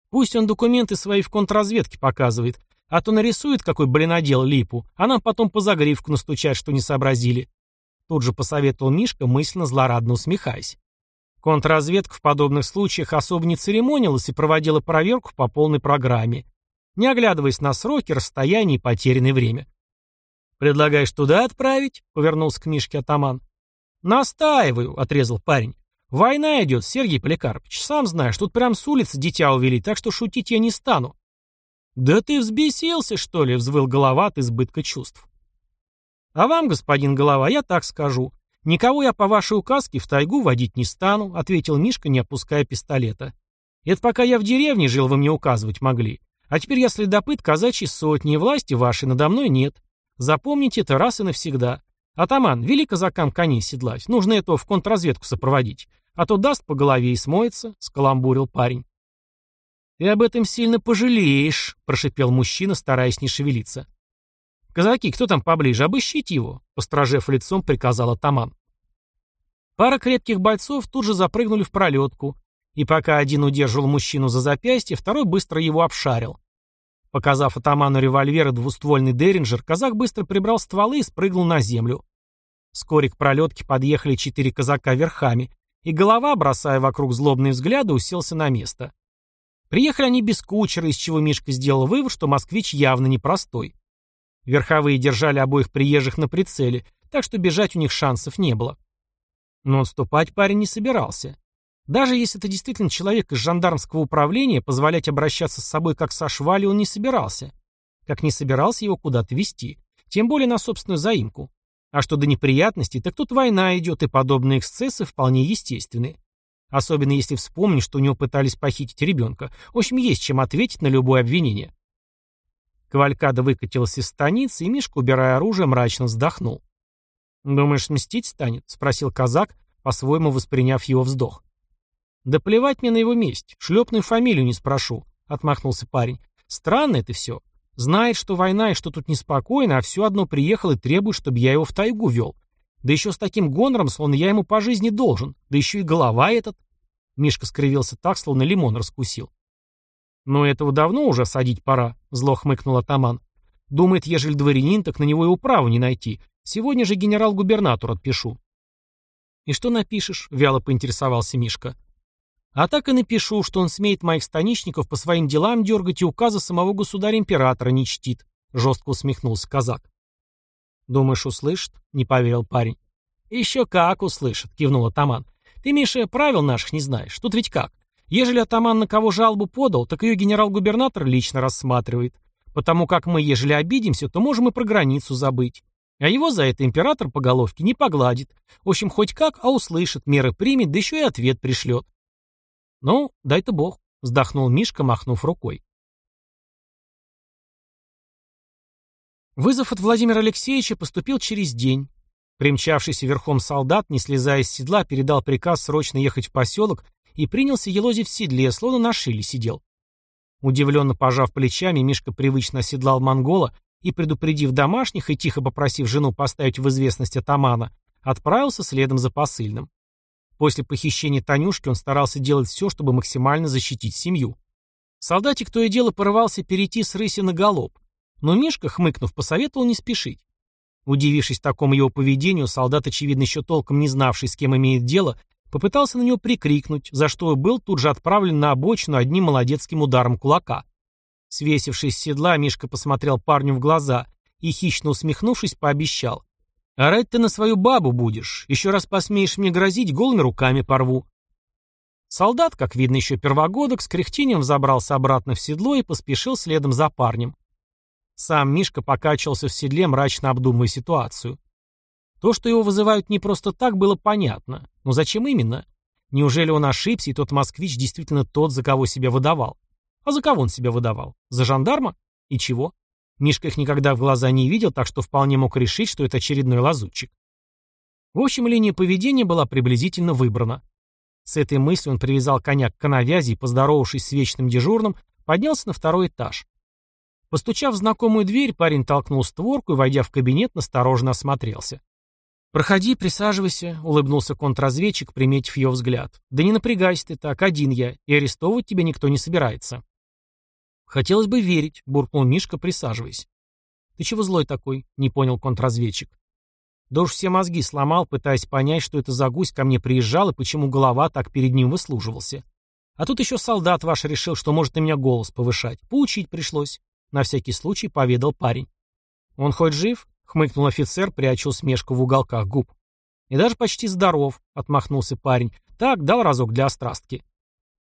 «Пусть он документы свои в контрразведке показывает, а то нарисует какой блинодел липу, а нам потом по загривку настучать, что не сообразили. Тут же посоветовал Мишка, мысленно злорадно усмехаясь. Контрразведка в подобных случаях особо не церемонилась и проводила проверку по полной программе, не оглядываясь на сроки, расстояние и потерянное время. «Предлагаешь туда отправить?» — повернулся к Мишке атаман. «Настаиваю», — отрезал парень. «Война идет, Сергей Поликарпович. Сам знаешь, тут прям с улицы дитя увели, так что шутить я не стану. «Да ты взбесился, что ли?» — взвыл голова от избытка чувств. «А вам, господин голова, я так скажу. Никого я по вашей указке в тайгу водить не стану», — ответил Мишка, не опуская пистолета. «Это пока я в деревне жил, вы мне указывать могли. А теперь я следопыт казачьей сотни, власти вашей надо мной нет. Запомните это раз и навсегда. Атаман, вели казакам коней седлать. Нужно этого в контрразведку сопроводить. А то даст по голове и смоется», — скаламбурил парень. «Ты об этом сильно пожалеешь», — прошипел мужчина, стараясь не шевелиться. «Казаки, кто там поближе? Обыщите его», — постражев лицом, приказал атаман. Пара крепких бойцов тут же запрыгнули в пролетку, и пока один удерживал мужчину за запястье, второй быстро его обшарил. Показав атаману револьвер и двуствольный деринджер, казак быстро прибрал стволы и спрыгнул на землю. Вскоре к пролетке подъехали четыре казака верхами, и голова, бросая вокруг злобные взгляды, уселся на место. Приехали они без кучера, из чего Мишка сделал вывод, что москвич явно непростой. Верховые держали обоих приезжих на прицеле, так что бежать у них шансов не было. Но отступать парень не собирался. Даже если это действительно человек из жандармского управления, позволять обращаться с собой как со швали он не собирался. Как не собирался его куда-то вести, тем более на собственную заимку. А что до неприятностей, так тут война идет, и подобные эксцессы вполне естественны. Особенно если вспомнить, что у него пытались похитить ребенка. В общем, есть чем ответить на любое обвинение. Кавалькада выкатилась из станицы, и Мишка, убирая оружие, мрачно вздохнул. «Думаешь, мстить станет?» — спросил казак, по-своему восприняв его вздох. «Да плевать мне на его месть. Шлепную фамилию не спрошу», — отмахнулся парень. «Странно это все. Знает, что война и что тут неспокойно, а все одно приехал и требует, чтобы я его в тайгу вел. Да еще с таким гонором, словно я ему по жизни должен. Да еще и голова этот». Мишка скривился так, словно лимон раскусил. «Но этого давно уже садить пора», — зло хмыкнул атаман. «Думает, ежели дворянин, так на него и управу не найти. Сегодня же генерал-губернатор отпишу». «И что напишешь?» — вяло поинтересовался Мишка. «А так и напишу, что он смеет моих станичников по своим делам дергать и указы самого государя-императора не чтит», — жестко усмехнулся казак. «Думаешь, услышит?» — не поверил парень. «Еще как услышит», — кивнул атаман. «Ты, Миша, правил наших не знаешь. Тут ведь как? Ежели атаман на кого жалобу подал, так ее генерал-губернатор лично рассматривает. Потому как мы, ежели обидимся, то можем и про границу забыть. А его за это император по головке не погладит. В общем, хоть как, а услышит, меры примет, да еще и ответ пришлет. Ну, дай-то бог, вздохнул Мишка, махнув рукой. Вызов от Владимира Алексеевича поступил через день. Примчавшийся верхом солдат, не слезая с седла, передал приказ срочно ехать в поселок и принялся елозить в седле, словно на шиле сидел. Удивленно пожав плечами, Мишка привычно оседлал монгола и, предупредив домашних и тихо попросив жену поставить в известность атамана, отправился следом за посыльным. После похищения Танюшки он старался делать все, чтобы максимально защитить семью. Солдатик то и дело порывался перейти с рыси на галоп, но Мишка, хмыкнув, посоветовал не спешить. Удивившись такому его поведению, солдат, очевидно, еще толком не знавший, с кем имеет дело, попытался на него прикрикнуть, за что был тут же отправлен на обочину одним молодецким ударом кулака. Свесившись с седла, Мишка посмотрел парню в глаза и, хищно усмехнувшись, пообещал. «Орать ты на свою бабу будешь. Еще раз посмеешь мне грозить, голыми руками порву». Солдат, как видно еще первогодок, с кряхтением забрался обратно в седло и поспешил следом за парнем. Сам Мишка покачивался в седле, мрачно обдумывая ситуацию. То, что его вызывают не просто так, было понятно. Но зачем именно? Неужели он ошибся, и тот москвич действительно тот, за кого себя выдавал? А за кого он себя выдавал? За жандарма? И чего? Мишка их никогда в глаза не видел, так что вполне мог решить, что это очередной лазутчик. В общем, линия поведения была приблизительно выбрана. С этой мыслью он привязал коня к коновязи и, поздоровавшись с вечным дежурным, поднялся на второй этаж. Постучав в знакомую дверь, парень толкнул створку и, войдя в кабинет, настороженно осмотрелся. «Проходи, присаживайся», — улыбнулся контрразведчик, приметив ее взгляд. «Да не напрягайся ты так, один я, и арестовывать тебя никто не собирается». «Хотелось бы верить», — буркнул Мишка, присаживаясь. «Ты чего злой такой?» — не понял контрразведчик. Да уж все мозги сломал, пытаясь понять, что это за гусь ко мне приезжал и почему голова так перед ним выслуживался. А тут еще солдат ваш решил, что может на меня голос повышать. Поучить пришлось. На всякий случай поведал парень. «Он хоть жив?» — хмыкнул офицер, пряча усмешку в уголках губ. «И даже почти здоров», — отмахнулся парень. «Так, дал разок для острастки».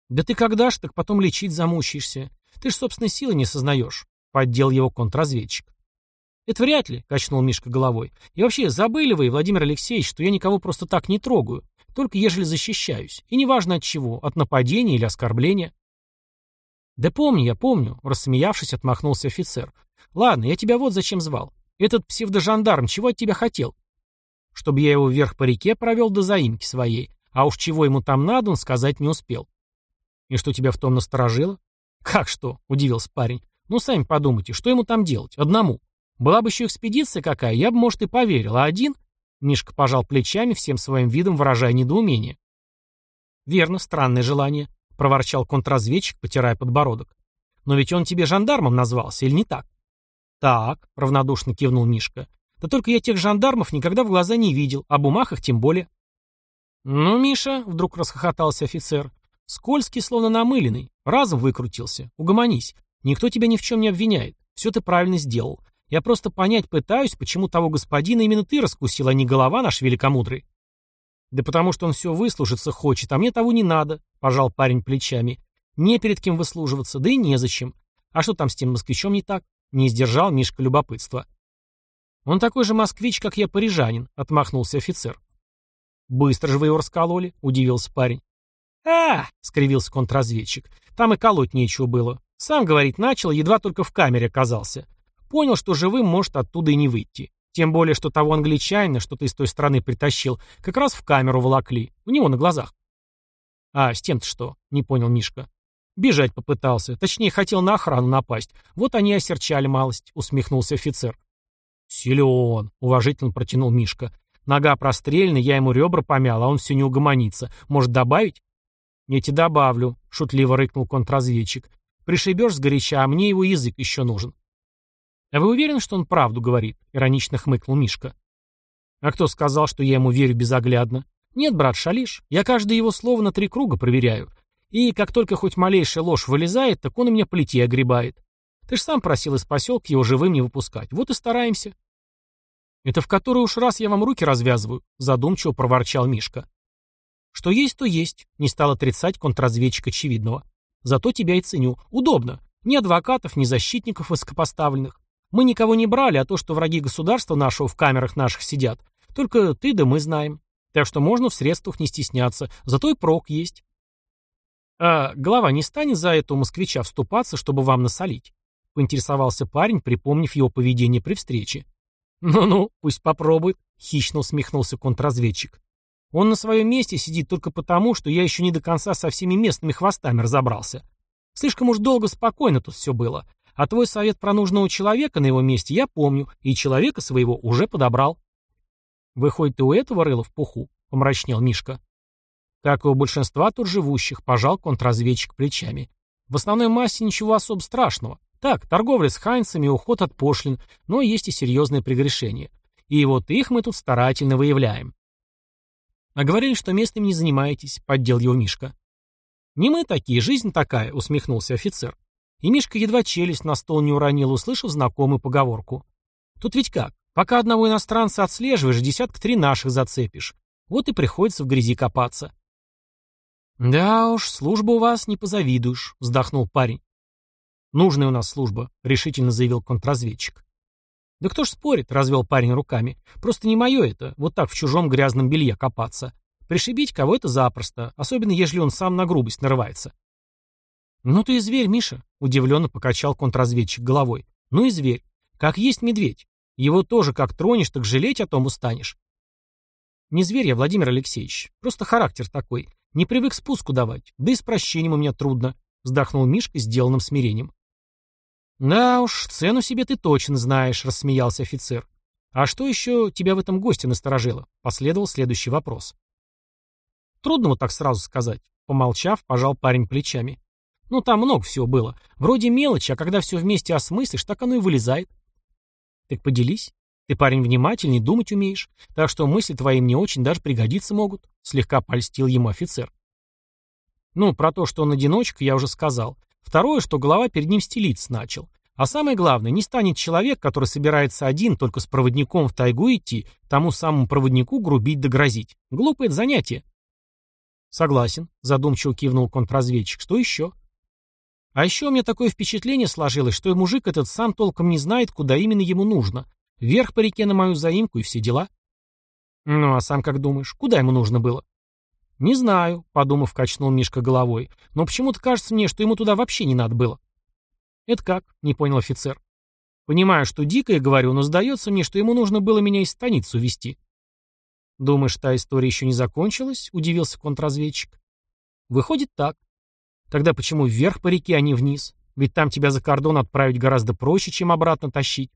«Да ты когда ж так потом лечить замучаешься? Ты ж собственной силы не сознаешь», — поддел его контрразведчик. «Это вряд ли», — качнул Мишка головой. «И вообще, забыли вы, Владимир Алексеевич, что я никого просто так не трогаю, только ежели защищаюсь. И неважно от чего, от нападения или оскорбления». «Да помню я, помню», — рассмеявшись, отмахнулся офицер. «Ладно, я тебя вот зачем звал. Этот псевдожандарм чего от тебя хотел?» «Чтобы я его вверх по реке провел до заимки своей, а уж чего ему там надо, он сказать не успел». «И что тебя в том насторожило?» «Как что?» — удивился парень. «Ну, сами подумайте, что ему там делать? Одному. Была бы еще экспедиция какая, я бы, может, и поверил, а один...» Мишка пожал плечами, всем своим видом выражая недоумение. «Верно, странное желание», — проворчал контрразведчик, потирая подбородок. «Но ведь он тебе жандармом назвался, или не так?» «Так», — равнодушно кивнул Мишка. «Да только я тех жандармов никогда в глаза не видел, а бумаг их тем более». «Ну, Миша», — вдруг расхохотался офицер, — «скользкий, словно намыленный, разом выкрутился. Угомонись. Никто тебя ни в чем не обвиняет. Все ты правильно сделал. Я просто понять пытаюсь, почему того господина именно ты раскусил, а не голова наш великомудрый». «Да потому что он все выслужиться хочет, а мне того не надо», — пожал парень плечами. «Не перед кем выслуживаться, да и незачем. А что там с тем москвичом не так?» — не сдержал Мишка любопытства. «Он такой же москвич, как я, парижанин», — отмахнулся офицер. «Быстро же вы его раскололи», — удивился парень. а скривился контрразведчик. «Там и колоть нечего было. Сам, говорить начал, едва только в камере оказался. Понял, что живым может оттуда и не выйти. Тем более, что того англичанина, что ты из той страны притащил, как раз в камеру волокли. У него на глазах. А с тем-то что? Не понял Мишка. Бежать попытался. Точнее, хотел на охрану напасть. Вот они осерчали малость, усмехнулся офицер. Силен, уважительно протянул Мишка. Нога прострельна, я ему ребра помял, а он все не угомонится. Может, добавить? «Не тебе добавлю», — шутливо рыкнул контрразведчик. «Пришибешь сгоряча, а мне его язык еще нужен». «А вы уверены, что он правду говорит?» — иронично хмыкнул Мишка. «А кто сказал, что я ему верю безоглядно?» «Нет, брат, шалишь. Я каждое его слово на три круга проверяю. И как только хоть малейшая ложь вылезает, так он у меня плети огребает. Ты ж сам просил из поселка его живым не выпускать. Вот и стараемся». «Это в который уж раз я вам руки развязываю», — задумчиво проворчал Мишка. «Что есть, то есть», — не стал отрицать контрразведчик очевидного. «Зато тебя и ценю. Удобно. Ни адвокатов, ни защитников высокопоставленных. Мы никого не брали, а то, что враги государства нашего в камерах наших сидят, только ты да мы знаем. Так что можно в средствах не стесняться, зато и прок есть. А глава не станет за этого москвича вступаться, чтобы вам насолить? Поинтересовался парень, припомнив его поведение при встрече. «Ну-ну, пусть попробует», — хищно усмехнулся контрразведчик. «Он на своем месте сидит только потому, что я еще не до конца со всеми местными хвостами разобрался. Слишком уж долго спокойно тут все было. А твой совет про нужного человека на его месте я помню, и человека своего уже подобрал. Выходит, ты у этого рыла в пуху, помрачнел Мишка. Как и у большинства тут живущих, пожал контрразведчик плечами. В основной массе ничего особо страшного. Так, торговля с хайнцами, уход от пошлин, но есть и серьезные прегрешения. И вот их мы тут старательно выявляем. А говорили, что местными не занимаетесь, поддел его Мишка. Не мы такие, жизнь такая, усмехнулся офицер. И Мишка едва челюсть на стол не уронил, услышав знакомую поговорку. Тут ведь как? Пока одного иностранца отслеживаешь, десятка три наших зацепишь. Вот и приходится в грязи копаться. «Да уж, служба у вас не позавидуешь», — вздохнул парень. «Нужная у нас служба», — решительно заявил контрразведчик. «Да кто ж спорит?» — развел парень руками. «Просто не мое это, вот так в чужом грязном белье копаться. Пришибить кого это запросто, особенно если он сам на грубость нарывается». «Ну ты и зверь, Миша», — удивленно покачал контрразведчик головой. «Ну и зверь. Как есть медведь. Его тоже как тронешь, так жалеть о том устанешь». «Не зверь я, Владимир Алексеевич. Просто характер такой. Не привык спуску давать. Да и с прощением у меня трудно», — вздохнул Мишка сделанным смирением. «Да уж, цену себе ты точно знаешь», — рассмеялся офицер. «А что еще тебя в этом госте насторожило?» — последовал следующий вопрос. «Трудно вот так сразу сказать», — помолчав, пожал парень плечами. Ну, там много всего было. Вроде мелочи, а когда все вместе осмыслишь, так оно и вылезает. Так поделись. Ты парень внимательный, думать умеешь. Так что мысли твои мне очень даже пригодиться могут. Слегка польстил ему офицер. Ну, про то, что он одиночка, я уже сказал. Второе, что голова перед ним стелиться начал. А самое главное, не станет человек, который собирается один, только с проводником в тайгу идти, тому самому проводнику грубить да грозить. Глупое занятие. Согласен, задумчиво кивнул контрразведчик. Что еще? А еще у меня такое впечатление сложилось, что и мужик этот сам толком не знает, куда именно ему нужно. Вверх по реке на мою заимку и все дела. Ну, а сам как думаешь, куда ему нужно было? Не знаю, подумав, качнул Мишка головой. Но почему-то кажется мне, что ему туда вообще не надо было. Это как? Не понял офицер. Понимаю, что дикое говорю, но сдается мне, что ему нужно было меня из станицы увезти. Думаешь, та история еще не закончилась? Удивился контрразведчик. Выходит так. Тогда почему вверх по реке, а не вниз? Ведь там тебя за кордон отправить гораздо проще, чем обратно тащить.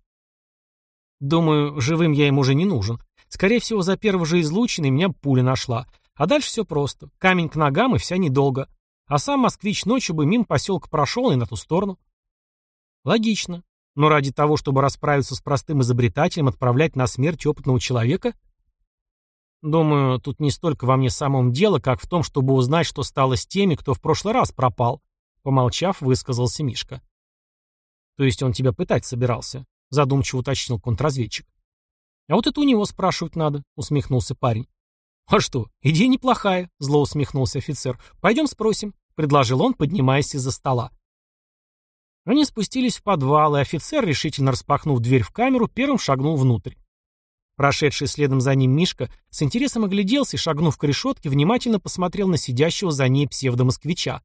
Думаю, живым я им уже не нужен. Скорее всего, за первого же излученный меня пуля нашла. А дальше все просто. Камень к ногам и вся недолго. А сам москвич ночью бы мимо поселка прошел и на ту сторону. Логично. Но ради того, чтобы расправиться с простым изобретателем, отправлять на смерть опытного человека? Думаю, тут не столько во мне самом дело, как в том, чтобы узнать, что стало с теми, кто в прошлый раз пропал. Помолчав, высказался Мишка. То есть он тебя пытать собирался? Задумчиво уточнил контрразведчик. А вот это у него спрашивать надо, усмехнулся парень. А что, идея неплохая, зло усмехнулся офицер. Пойдем спросим, предложил он, поднимаясь из-за стола. Они спустились в подвал, и офицер, решительно распахнув дверь в камеру, первым шагнул внутрь. Прошедший следом за ним Мишка с интересом огляделся и, шагнув к решетке, внимательно посмотрел на сидящего за ней псевдомосквича.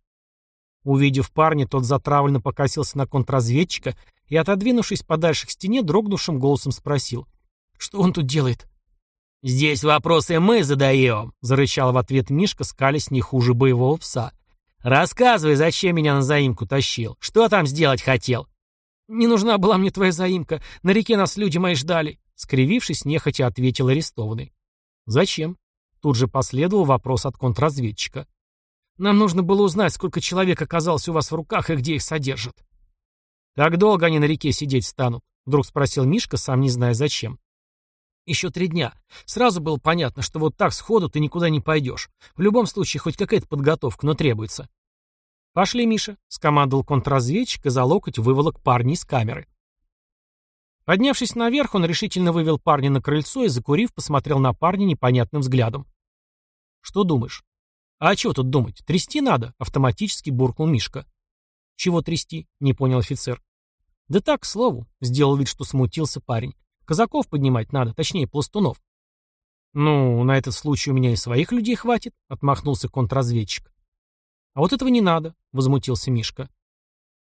Увидев парня, тот затравленно покосился на контрразведчика и, отодвинувшись подальше к стене, дрогнувшим голосом спросил. Что он тут делает?» «Здесь вопросы мы задаем», — зарычал в ответ Мишка, скалясь не хуже боевого пса. «Рассказывай, зачем меня на заимку тащил? Что там сделать хотел?» «Не нужна была мне твоя заимка. На реке нас люди мои ждали», — скривившись, нехотя ответил арестованный. «Зачем?» Тут же последовал вопрос от контрразведчика. «Нам нужно было узнать, сколько человек оказалось у вас в руках и где их содержат». «Как долго они на реке сидеть станут?» — вдруг спросил Мишка, сам не зная зачем. Еще три дня. Сразу было понятно, что вот так сходу ты никуда не пойдешь. В любом случае, хоть какая-то подготовка, но требуется. «Пошли, Миша», — скомандовал контрразведчик и за локоть выволок парня из камеры. Поднявшись наверх, он решительно вывел парня на крыльцо и, закурив, посмотрел на парня непонятным взглядом. «Что думаешь?» «А чего тут думать? Трясти надо», — автоматически буркнул Мишка. «Чего трясти?» — не понял офицер. «Да так, к слову», — сделал вид, что смутился парень. Казаков поднимать надо, точнее, пластунов. «Ну, на этот случай у меня и своих людей хватит», — отмахнулся контрразведчик. «А вот этого не надо», — возмутился Мишка.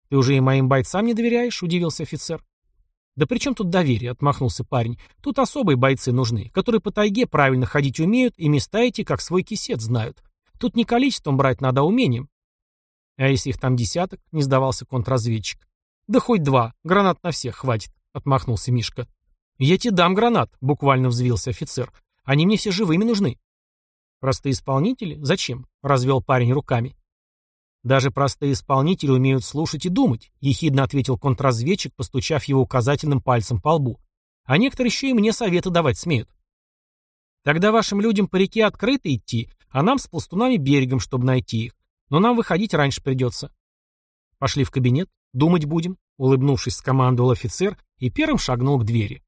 «Ты уже и моим бойцам не доверяешь?» — удивился офицер. «Да при чем тут доверие?» — отмахнулся парень. «Тут особые бойцы нужны, которые по тайге правильно ходить умеют и места эти, как свой кисет, знают. Тут не количеством брать надо, а умением». «А если их там десяток?» — не сдавался контрразведчик. «Да хоть два, гранат на всех хватит», — отмахнулся Мишка. «Я тебе дам гранат», — буквально взвился офицер. «Они мне все живыми нужны». «Простые исполнители? Зачем?» — развел парень руками. «Даже простые исполнители умеют слушать и думать», — ехидно ответил контрразведчик, постучав его указательным пальцем по лбу. «А некоторые еще и мне советы давать смеют». «Тогда вашим людям по реке открыто идти, а нам с пластунами берегом, чтобы найти их. Но нам выходить раньше придется». «Пошли в кабинет, думать будем», — улыбнувшись, скомандовал офицер и первым шагнул к двери.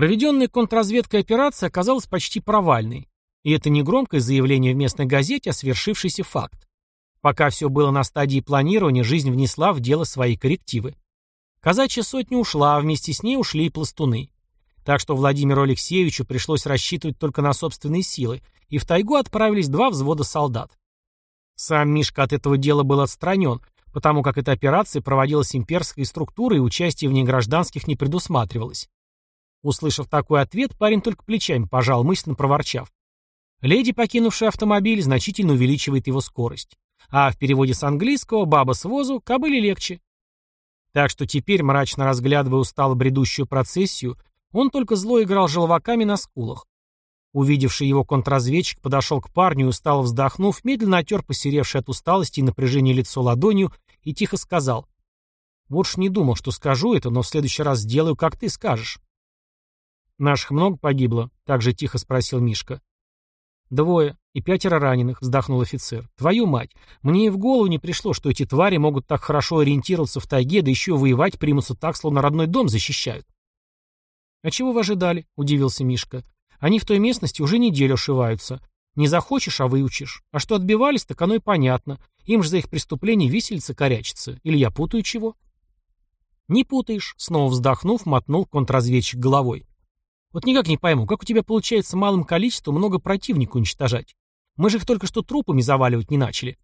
Проведенная контрразведкой операция оказалась почти провальной. И это не громкое заявление в местной газете, а свершившийся факт. Пока все было на стадии планирования, жизнь внесла в дело свои коррективы. Казачья сотня ушла, а вместе с ней ушли и пластуны. Так что Владимиру Алексеевичу пришлось рассчитывать только на собственные силы, и в тайгу отправились два взвода солдат. Сам Мишка от этого дела был отстранен, потому как эта операция проводилась имперской структурой и участие в ней гражданских не предусматривалось. Услышав такой ответ, парень только плечами пожал, мысленно проворчав. Леди, покинувшая автомобиль, значительно увеличивает его скорость. А в переводе с английского «баба с возу» кобыле легче. Так что теперь, мрачно разглядывая устало бредущую процессию, он только зло играл желваками на скулах. Увидевший его контрразведчик подошел к парню и, устало вздохнув, медленно отер посеревшее от усталости и напряжения лицо ладонью и тихо сказал. «Вот ж не думал, что скажу это, но в следующий раз сделаю, как ты скажешь». «Наших много погибло?» — так же тихо спросил Мишка. «Двое. И пятеро раненых», — вздохнул офицер. «Твою мать! Мне и в голову не пришло, что эти твари могут так хорошо ориентироваться в тайге, да еще воевать примутся так, словно родной дом защищают». «А чего вы ожидали?» — удивился Мишка. «Они в той местности уже неделю ошиваются. Не захочешь, а выучишь. А что отбивались, так оно и понятно. Им же за их преступление виселица корячится. Или я путаю чего?» «Не путаешь», — снова вздохнув, мотнул контрразведчик головой. Вот никак не пойму, как у тебя получается малым количеством много противника уничтожать? Мы же их только что трупами заваливать не начали.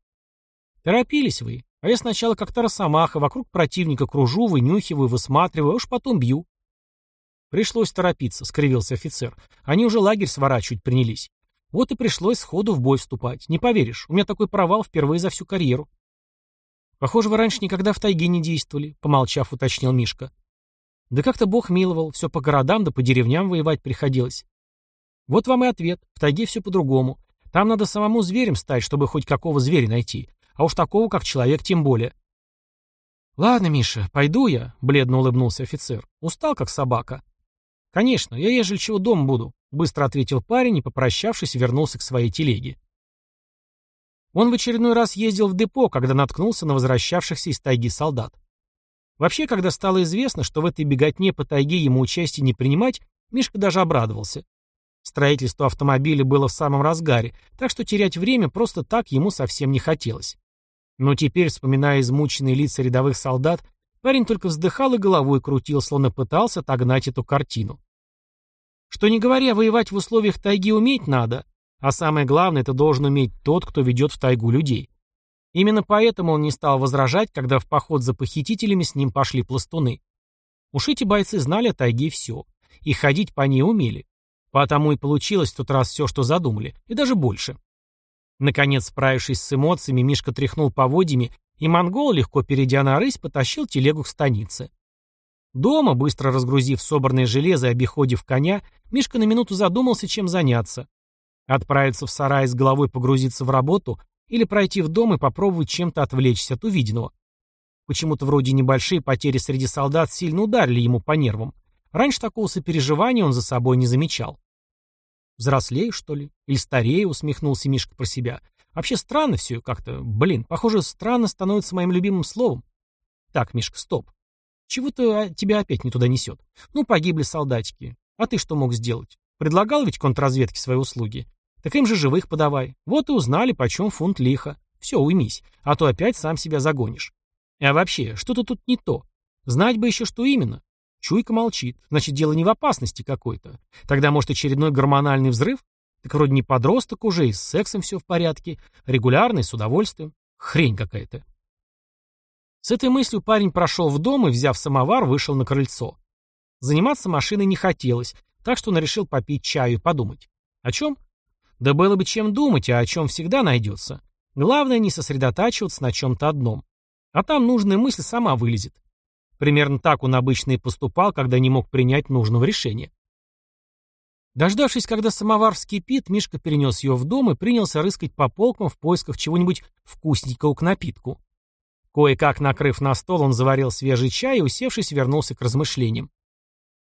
Торопились вы. А я сначала как-то росомаха, вокруг противника кружу, вынюхиваю, высматриваю, а уж потом бью. Пришлось торопиться, скривился офицер. Они уже лагерь сворачивать принялись. Вот и пришлось сходу в бой вступать. Не поверишь, у меня такой провал впервые за всю карьеру. Похоже, вы раньше никогда в тайге не действовали, помолчав, уточнил Мишка. Да как-то Бог миловал, все по городам да по деревням воевать приходилось. Вот вам и ответ. В тайге все по-другому. Там надо самому зверем стать, чтобы хоть какого зверя найти. А уж такого, как человек, тем более. «Ладно, Миша, пойду я», — бледно улыбнулся офицер. «Устал, как собака». «Конечно, я ежели чего дом буду», — быстро ответил парень и, попрощавшись, вернулся к своей телеге. Он в очередной раз ездил в депо, когда наткнулся на возвращавшихся из тайги солдат. Вообще, когда стало известно, что в этой беготне по тайге ему участие не принимать, Мишка даже обрадовался. Строительство автомобиля было в самом разгаре, так что терять время просто так ему совсем не хотелось. Но теперь, вспоминая измученные лица рядовых солдат, парень только вздыхал и головой крутил, словно пытался отогнать эту картину. Что не говоря, воевать в условиях тайги уметь надо, а самое главное, это должен уметь тот, кто ведет в тайгу людей. Именно поэтому он не стал возражать, когда в поход за похитителями с ним пошли пластуны. Уж эти бойцы знали о тайге все, и ходить по ней умели. Потому и получилось в тот раз все, что задумали, и даже больше. Наконец, справившись с эмоциями, Мишка тряхнул поводьями, и монгол, легко перейдя на рысь, потащил телегу к станице. Дома, быстро разгрузив собранное железо и обиходив коня, Мишка на минуту задумался, чем заняться. Отправиться в сарай с головой погрузиться в работу или пройти в дом и попробовать чем-то отвлечься от увиденного. Почему-то вроде небольшие потери среди солдат сильно ударили ему по нервам. Раньше такого сопереживания он за собой не замечал. Взрослею, что ли? Или старею, усмехнулся Мишка про себя. Вообще странно все как-то. Блин, похоже, странно становится моим любимым словом. Так, Мишка, стоп. Чего-то а, тебя опять не туда несет. Ну, погибли солдатики. А ты что мог сделать? Предлагал ведь контрразведке свои услуги. Так им же живых подавай. Вот и узнали, почем фунт лиха. Все, уймись, а то опять сам себя загонишь. А вообще, что-то тут не то. Знать бы еще, что именно. Чуйка молчит. Значит, дело не в опасности какой-то. Тогда, может, очередной гормональный взрыв? Так вроде не подросток уже, и с сексом все в порядке. Регулярный, с удовольствием. Хрень какая-то. С этой мыслью парень прошел в дом и, взяв самовар, вышел на крыльцо. Заниматься машиной не хотелось, так что он решил попить чаю и подумать. О чем? Да было бы чем думать, а о чем всегда найдется. Главное не сосредотачиваться на чем-то одном. А там нужная мысль сама вылезет. Примерно так он обычно и поступал, когда не мог принять нужного решения. Дождавшись, когда самовар вскипит, Мишка перенес ее в дом и принялся рыскать по полкам в поисках чего-нибудь вкусненького к напитку. Кое-как накрыв на стол, он заварил свежий чай и, усевшись, вернулся к размышлениям.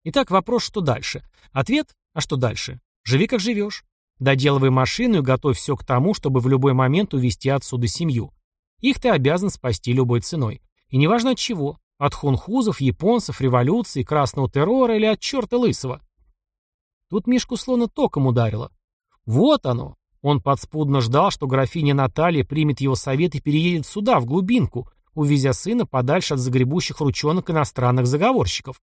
Итак, вопрос, что дальше? Ответ, а что дальше? Живи как живешь. Доделывай машину и готовь все к тому, чтобы в любой момент увезти отсюда семью. Их ты обязан спасти любой ценой. И неважно от чего. От хунхузов, японцев, революции, красного террора или от черта лысого. Тут Мишку словно током ударило. Вот оно. Он подспудно ждал, что графиня Наталья примет его совет и переедет сюда, в глубинку, увезя сына подальше от загребущих ручонок иностранных заговорщиков.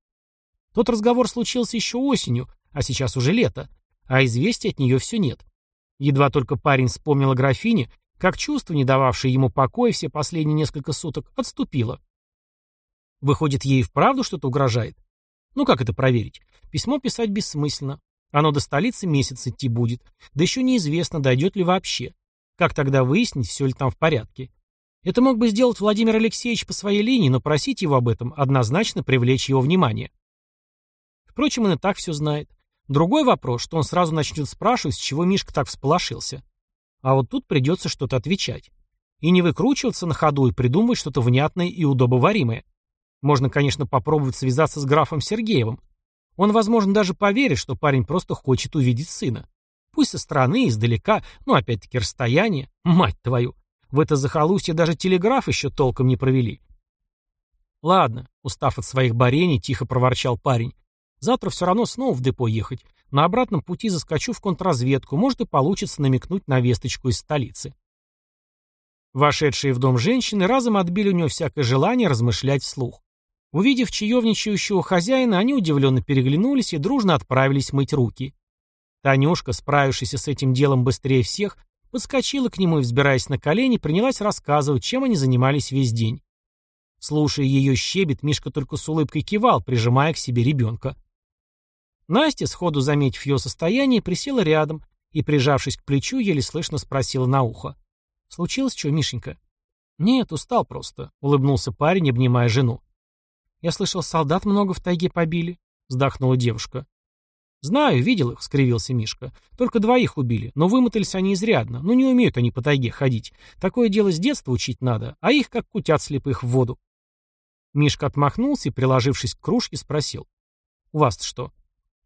Тот разговор случился еще осенью, а сейчас уже лето, а известий от нее все нет. Едва только парень вспомнил о графине, как чувство, не дававшее ему покоя все последние несколько суток, отступило. Выходит, ей вправду что-то угрожает? Ну как это проверить? Письмо писать бессмысленно. Оно до столицы месяц идти будет. Да еще неизвестно, дойдет ли вообще. Как тогда выяснить, все ли там в порядке? Это мог бы сделать Владимир Алексеевич по своей линии, но просить его об этом однозначно привлечь его внимание. Впрочем, он и так все знает. Другой вопрос, что он сразу начнет спрашивать, с чего Мишка так всполошился. А вот тут придется что-то отвечать. И не выкручиваться на ходу и придумывать что-то внятное и удобоваримое. Можно, конечно, попробовать связаться с графом Сергеевым. Он, возможно, даже поверит, что парень просто хочет увидеть сына. Пусть со стороны, издалека, но опять-таки расстояние. Мать твою! В это захолустье даже телеграф еще толком не провели. Ладно, устав от своих борений, тихо проворчал парень. Завтра все равно снова в депо ехать. На обратном пути заскочу в контрразведку, может и получится намекнуть на весточку из столицы. Вошедшие в дом женщины разом отбили у него всякое желание размышлять вслух. Увидев чаевничающего хозяина, они удивленно переглянулись и дружно отправились мыть руки. Танюшка, справившаяся с этим делом быстрее всех, подскочила к нему и, взбираясь на колени, принялась рассказывать, чем они занимались весь день. Слушая ее щебет, Мишка только с улыбкой кивал, прижимая к себе ребенка. Настя, сходу заметив ее состояние, присела рядом и, прижавшись к плечу, еле слышно спросила на ухо. «Случилось что, Мишенька?» «Нет, устал просто», — улыбнулся парень, обнимая жену. «Я слышал, солдат много в тайге побили», — вздохнула девушка. «Знаю, видел их», — скривился Мишка. «Только двоих убили, но вымотались они изрядно. Ну не умеют они по тайге ходить. Такое дело с детства учить надо, а их как кутят слепых в воду». Мишка отмахнулся и, приложившись к кружке, спросил. «У вас-то что?»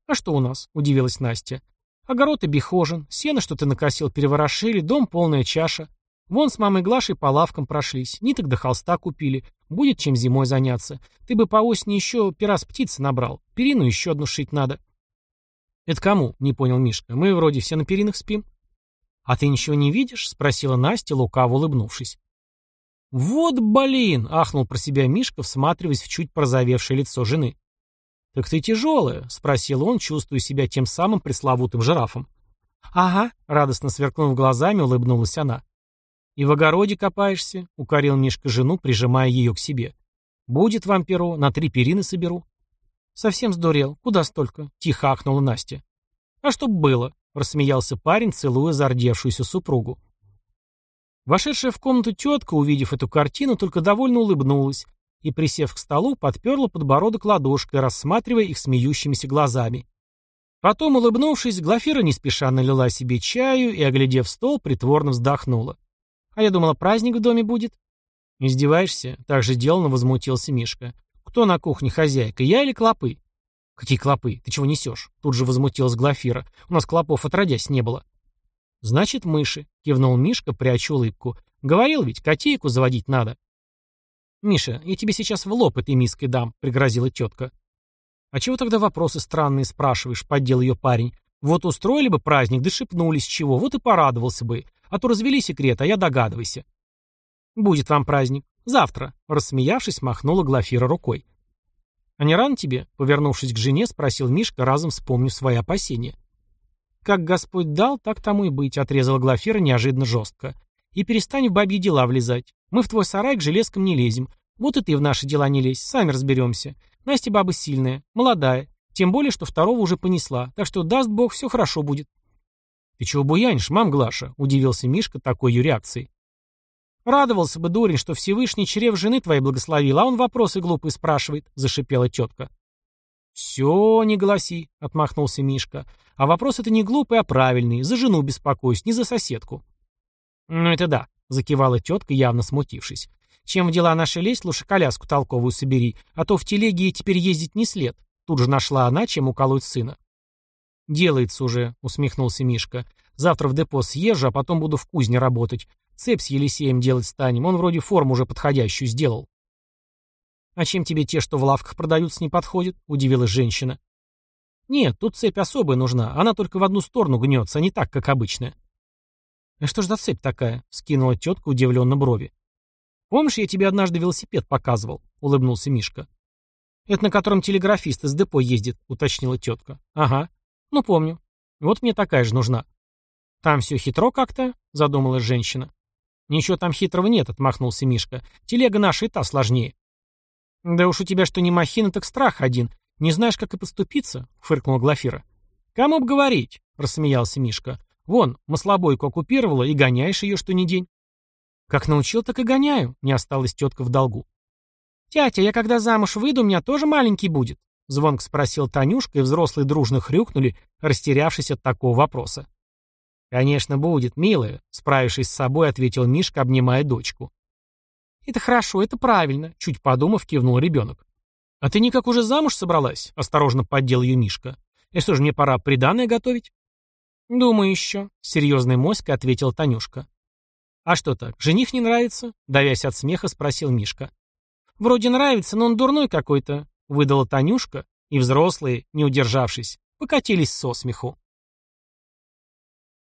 «А что у нас?» — удивилась Настя. «Огород обихожен, сено, что ты накосил, переворошили, дом полная чаша. Вон с мамой Глашей по лавкам прошлись, ниток до холста купили. Будет чем зимой заняться. Ты бы по осени еще пера с птицы набрал. Перину еще одну шить надо». «Это кому?» — не понял Мишка. «Мы вроде все на перинах спим». «А ты ничего не видишь?» — спросила Настя, лукаво улыбнувшись. «Вот блин!» — ахнул про себя Мишка, всматриваясь в чуть прозовевшее лицо жены. «Так ты тяжелая?» — спросил он, чувствуя себя тем самым пресловутым жирафом. «Ага», — радостно сверкнув глазами, улыбнулась она. «И в огороде копаешься», — укорил Мишка жену, прижимая ее к себе. «Будет вам перо, на три перины соберу». «Совсем сдурел. Куда столько?» — тихо ахнула Настя. «А чтоб было», — рассмеялся парень, целуя зардевшуюся супругу. Вошедшая в комнату тетка, увидев эту картину, только довольно улыбнулась и, присев к столу, подперла подбородок ладошкой, рассматривая их смеющимися глазами. Потом, улыбнувшись, Глафира не спеша налила себе чаю и, оглядев стол, притворно вздохнула. А я думала, праздник в доме будет. Издеваешься? Так же деланно возмутился Мишка. Кто на кухне хозяйка, я или клопы? Какие клопы? Ты чего несешь? Тут же возмутилась Глафира. У нас клопов отродясь не было. Значит, мыши, кивнул Мишка, пряча улыбку. Говорил ведь, котейку заводить надо. Миша, я тебе сейчас в лоб этой миской дам, пригрозила тетка. А чего тогда вопросы странные спрашиваешь, поддел ее парень. Вот устроили бы праздник, да шепнулись чего, вот и порадовался бы. А то развели секрет, а я догадывайся. Будет вам праздник. Завтра, рассмеявшись, махнула Глафира рукой. А не рано тебе? Повернувшись к жене, спросил Мишка, разом вспомнив свои опасения. Как Господь дал, так тому и быть, отрезала Глафира неожиданно жестко. И перестань в бабьи дела влезать. Мы в твой сарай к железкам не лезем. Вот и ты в наши дела не лезь, сами разберемся. Настя баба сильная, молодая, тем более, что второго уже понесла, так что, даст Бог, все хорошо будет. «Ты чего буянишь, мам Глаша?» — удивился Мишка такой ее реакцией. «Радовался бы, дурень, что Всевышний чрев жены твоей благословил, а он вопросы глупые спрашивает», — зашипела тетка. «Все, не гласи», — отмахнулся Мишка. «А вопрос это не глупый, а правильный. За жену беспокойся, не за соседку». «Ну это да», — закивала тетка, явно смутившись. «Чем в дела наши лезть, лучше коляску толковую собери, а то в телеге теперь ездить не след». Тут же нашла она, чем уколоть сына. «Делается уже», — усмехнулся Мишка. «Завтра в депо съезжу, а потом буду в кузне работать. Цепь с Елисеем делать станем, он вроде форму уже подходящую сделал». «А чем тебе те, что в лавках продаются, не подходят?» — удивилась женщина. «Нет, тут цепь особая нужна, она только в одну сторону гнется, а не так, как обычная». «А что ж за цепь такая?» — скинула тетка удивленно брови. «Помнишь, я тебе однажды велосипед показывал?» — улыбнулся Мишка. «Это на котором телеграфист из депо ездит», — уточнила тетка. «Ага. «Ну, помню. Вот мне такая же нужна». «Там все хитро как-то?» — задумалась женщина. «Ничего там хитрого нет», — отмахнулся Мишка. «Телега наша и та сложнее». «Да уж у тебя что не махина, так страх один. Не знаешь, как и поступиться?» — фыркнула Глафира. «Кому б говорить?» — рассмеялся Мишка. «Вон, маслобойку оккупировала и гоняешь ее что ни день». «Как научил, так и гоняю», — не осталась тетка в долгу. «Тятя, я когда замуж выйду, у меня тоже маленький будет», Звонко спросил Танюшка, и взрослые дружно хрюкнули, растерявшись от такого вопроса. «Конечно, будет, милая», — справившись с собой, ответил Мишка, обнимая дочку. «Это хорошо, это правильно», — чуть подумав, кивнул ребенок. «А ты никак уже замуж собралась?» — осторожно поддел ее Мишка. «И что ж, мне пора приданное готовить?» «Думаю еще», — серьезной моськой ответил Танюшка. «А что так, жених не нравится?» — давясь от смеха, спросил Мишка. «Вроде нравится, но он дурной какой-то», выдала Танюшка, и взрослые, не удержавшись, покатились со смеху.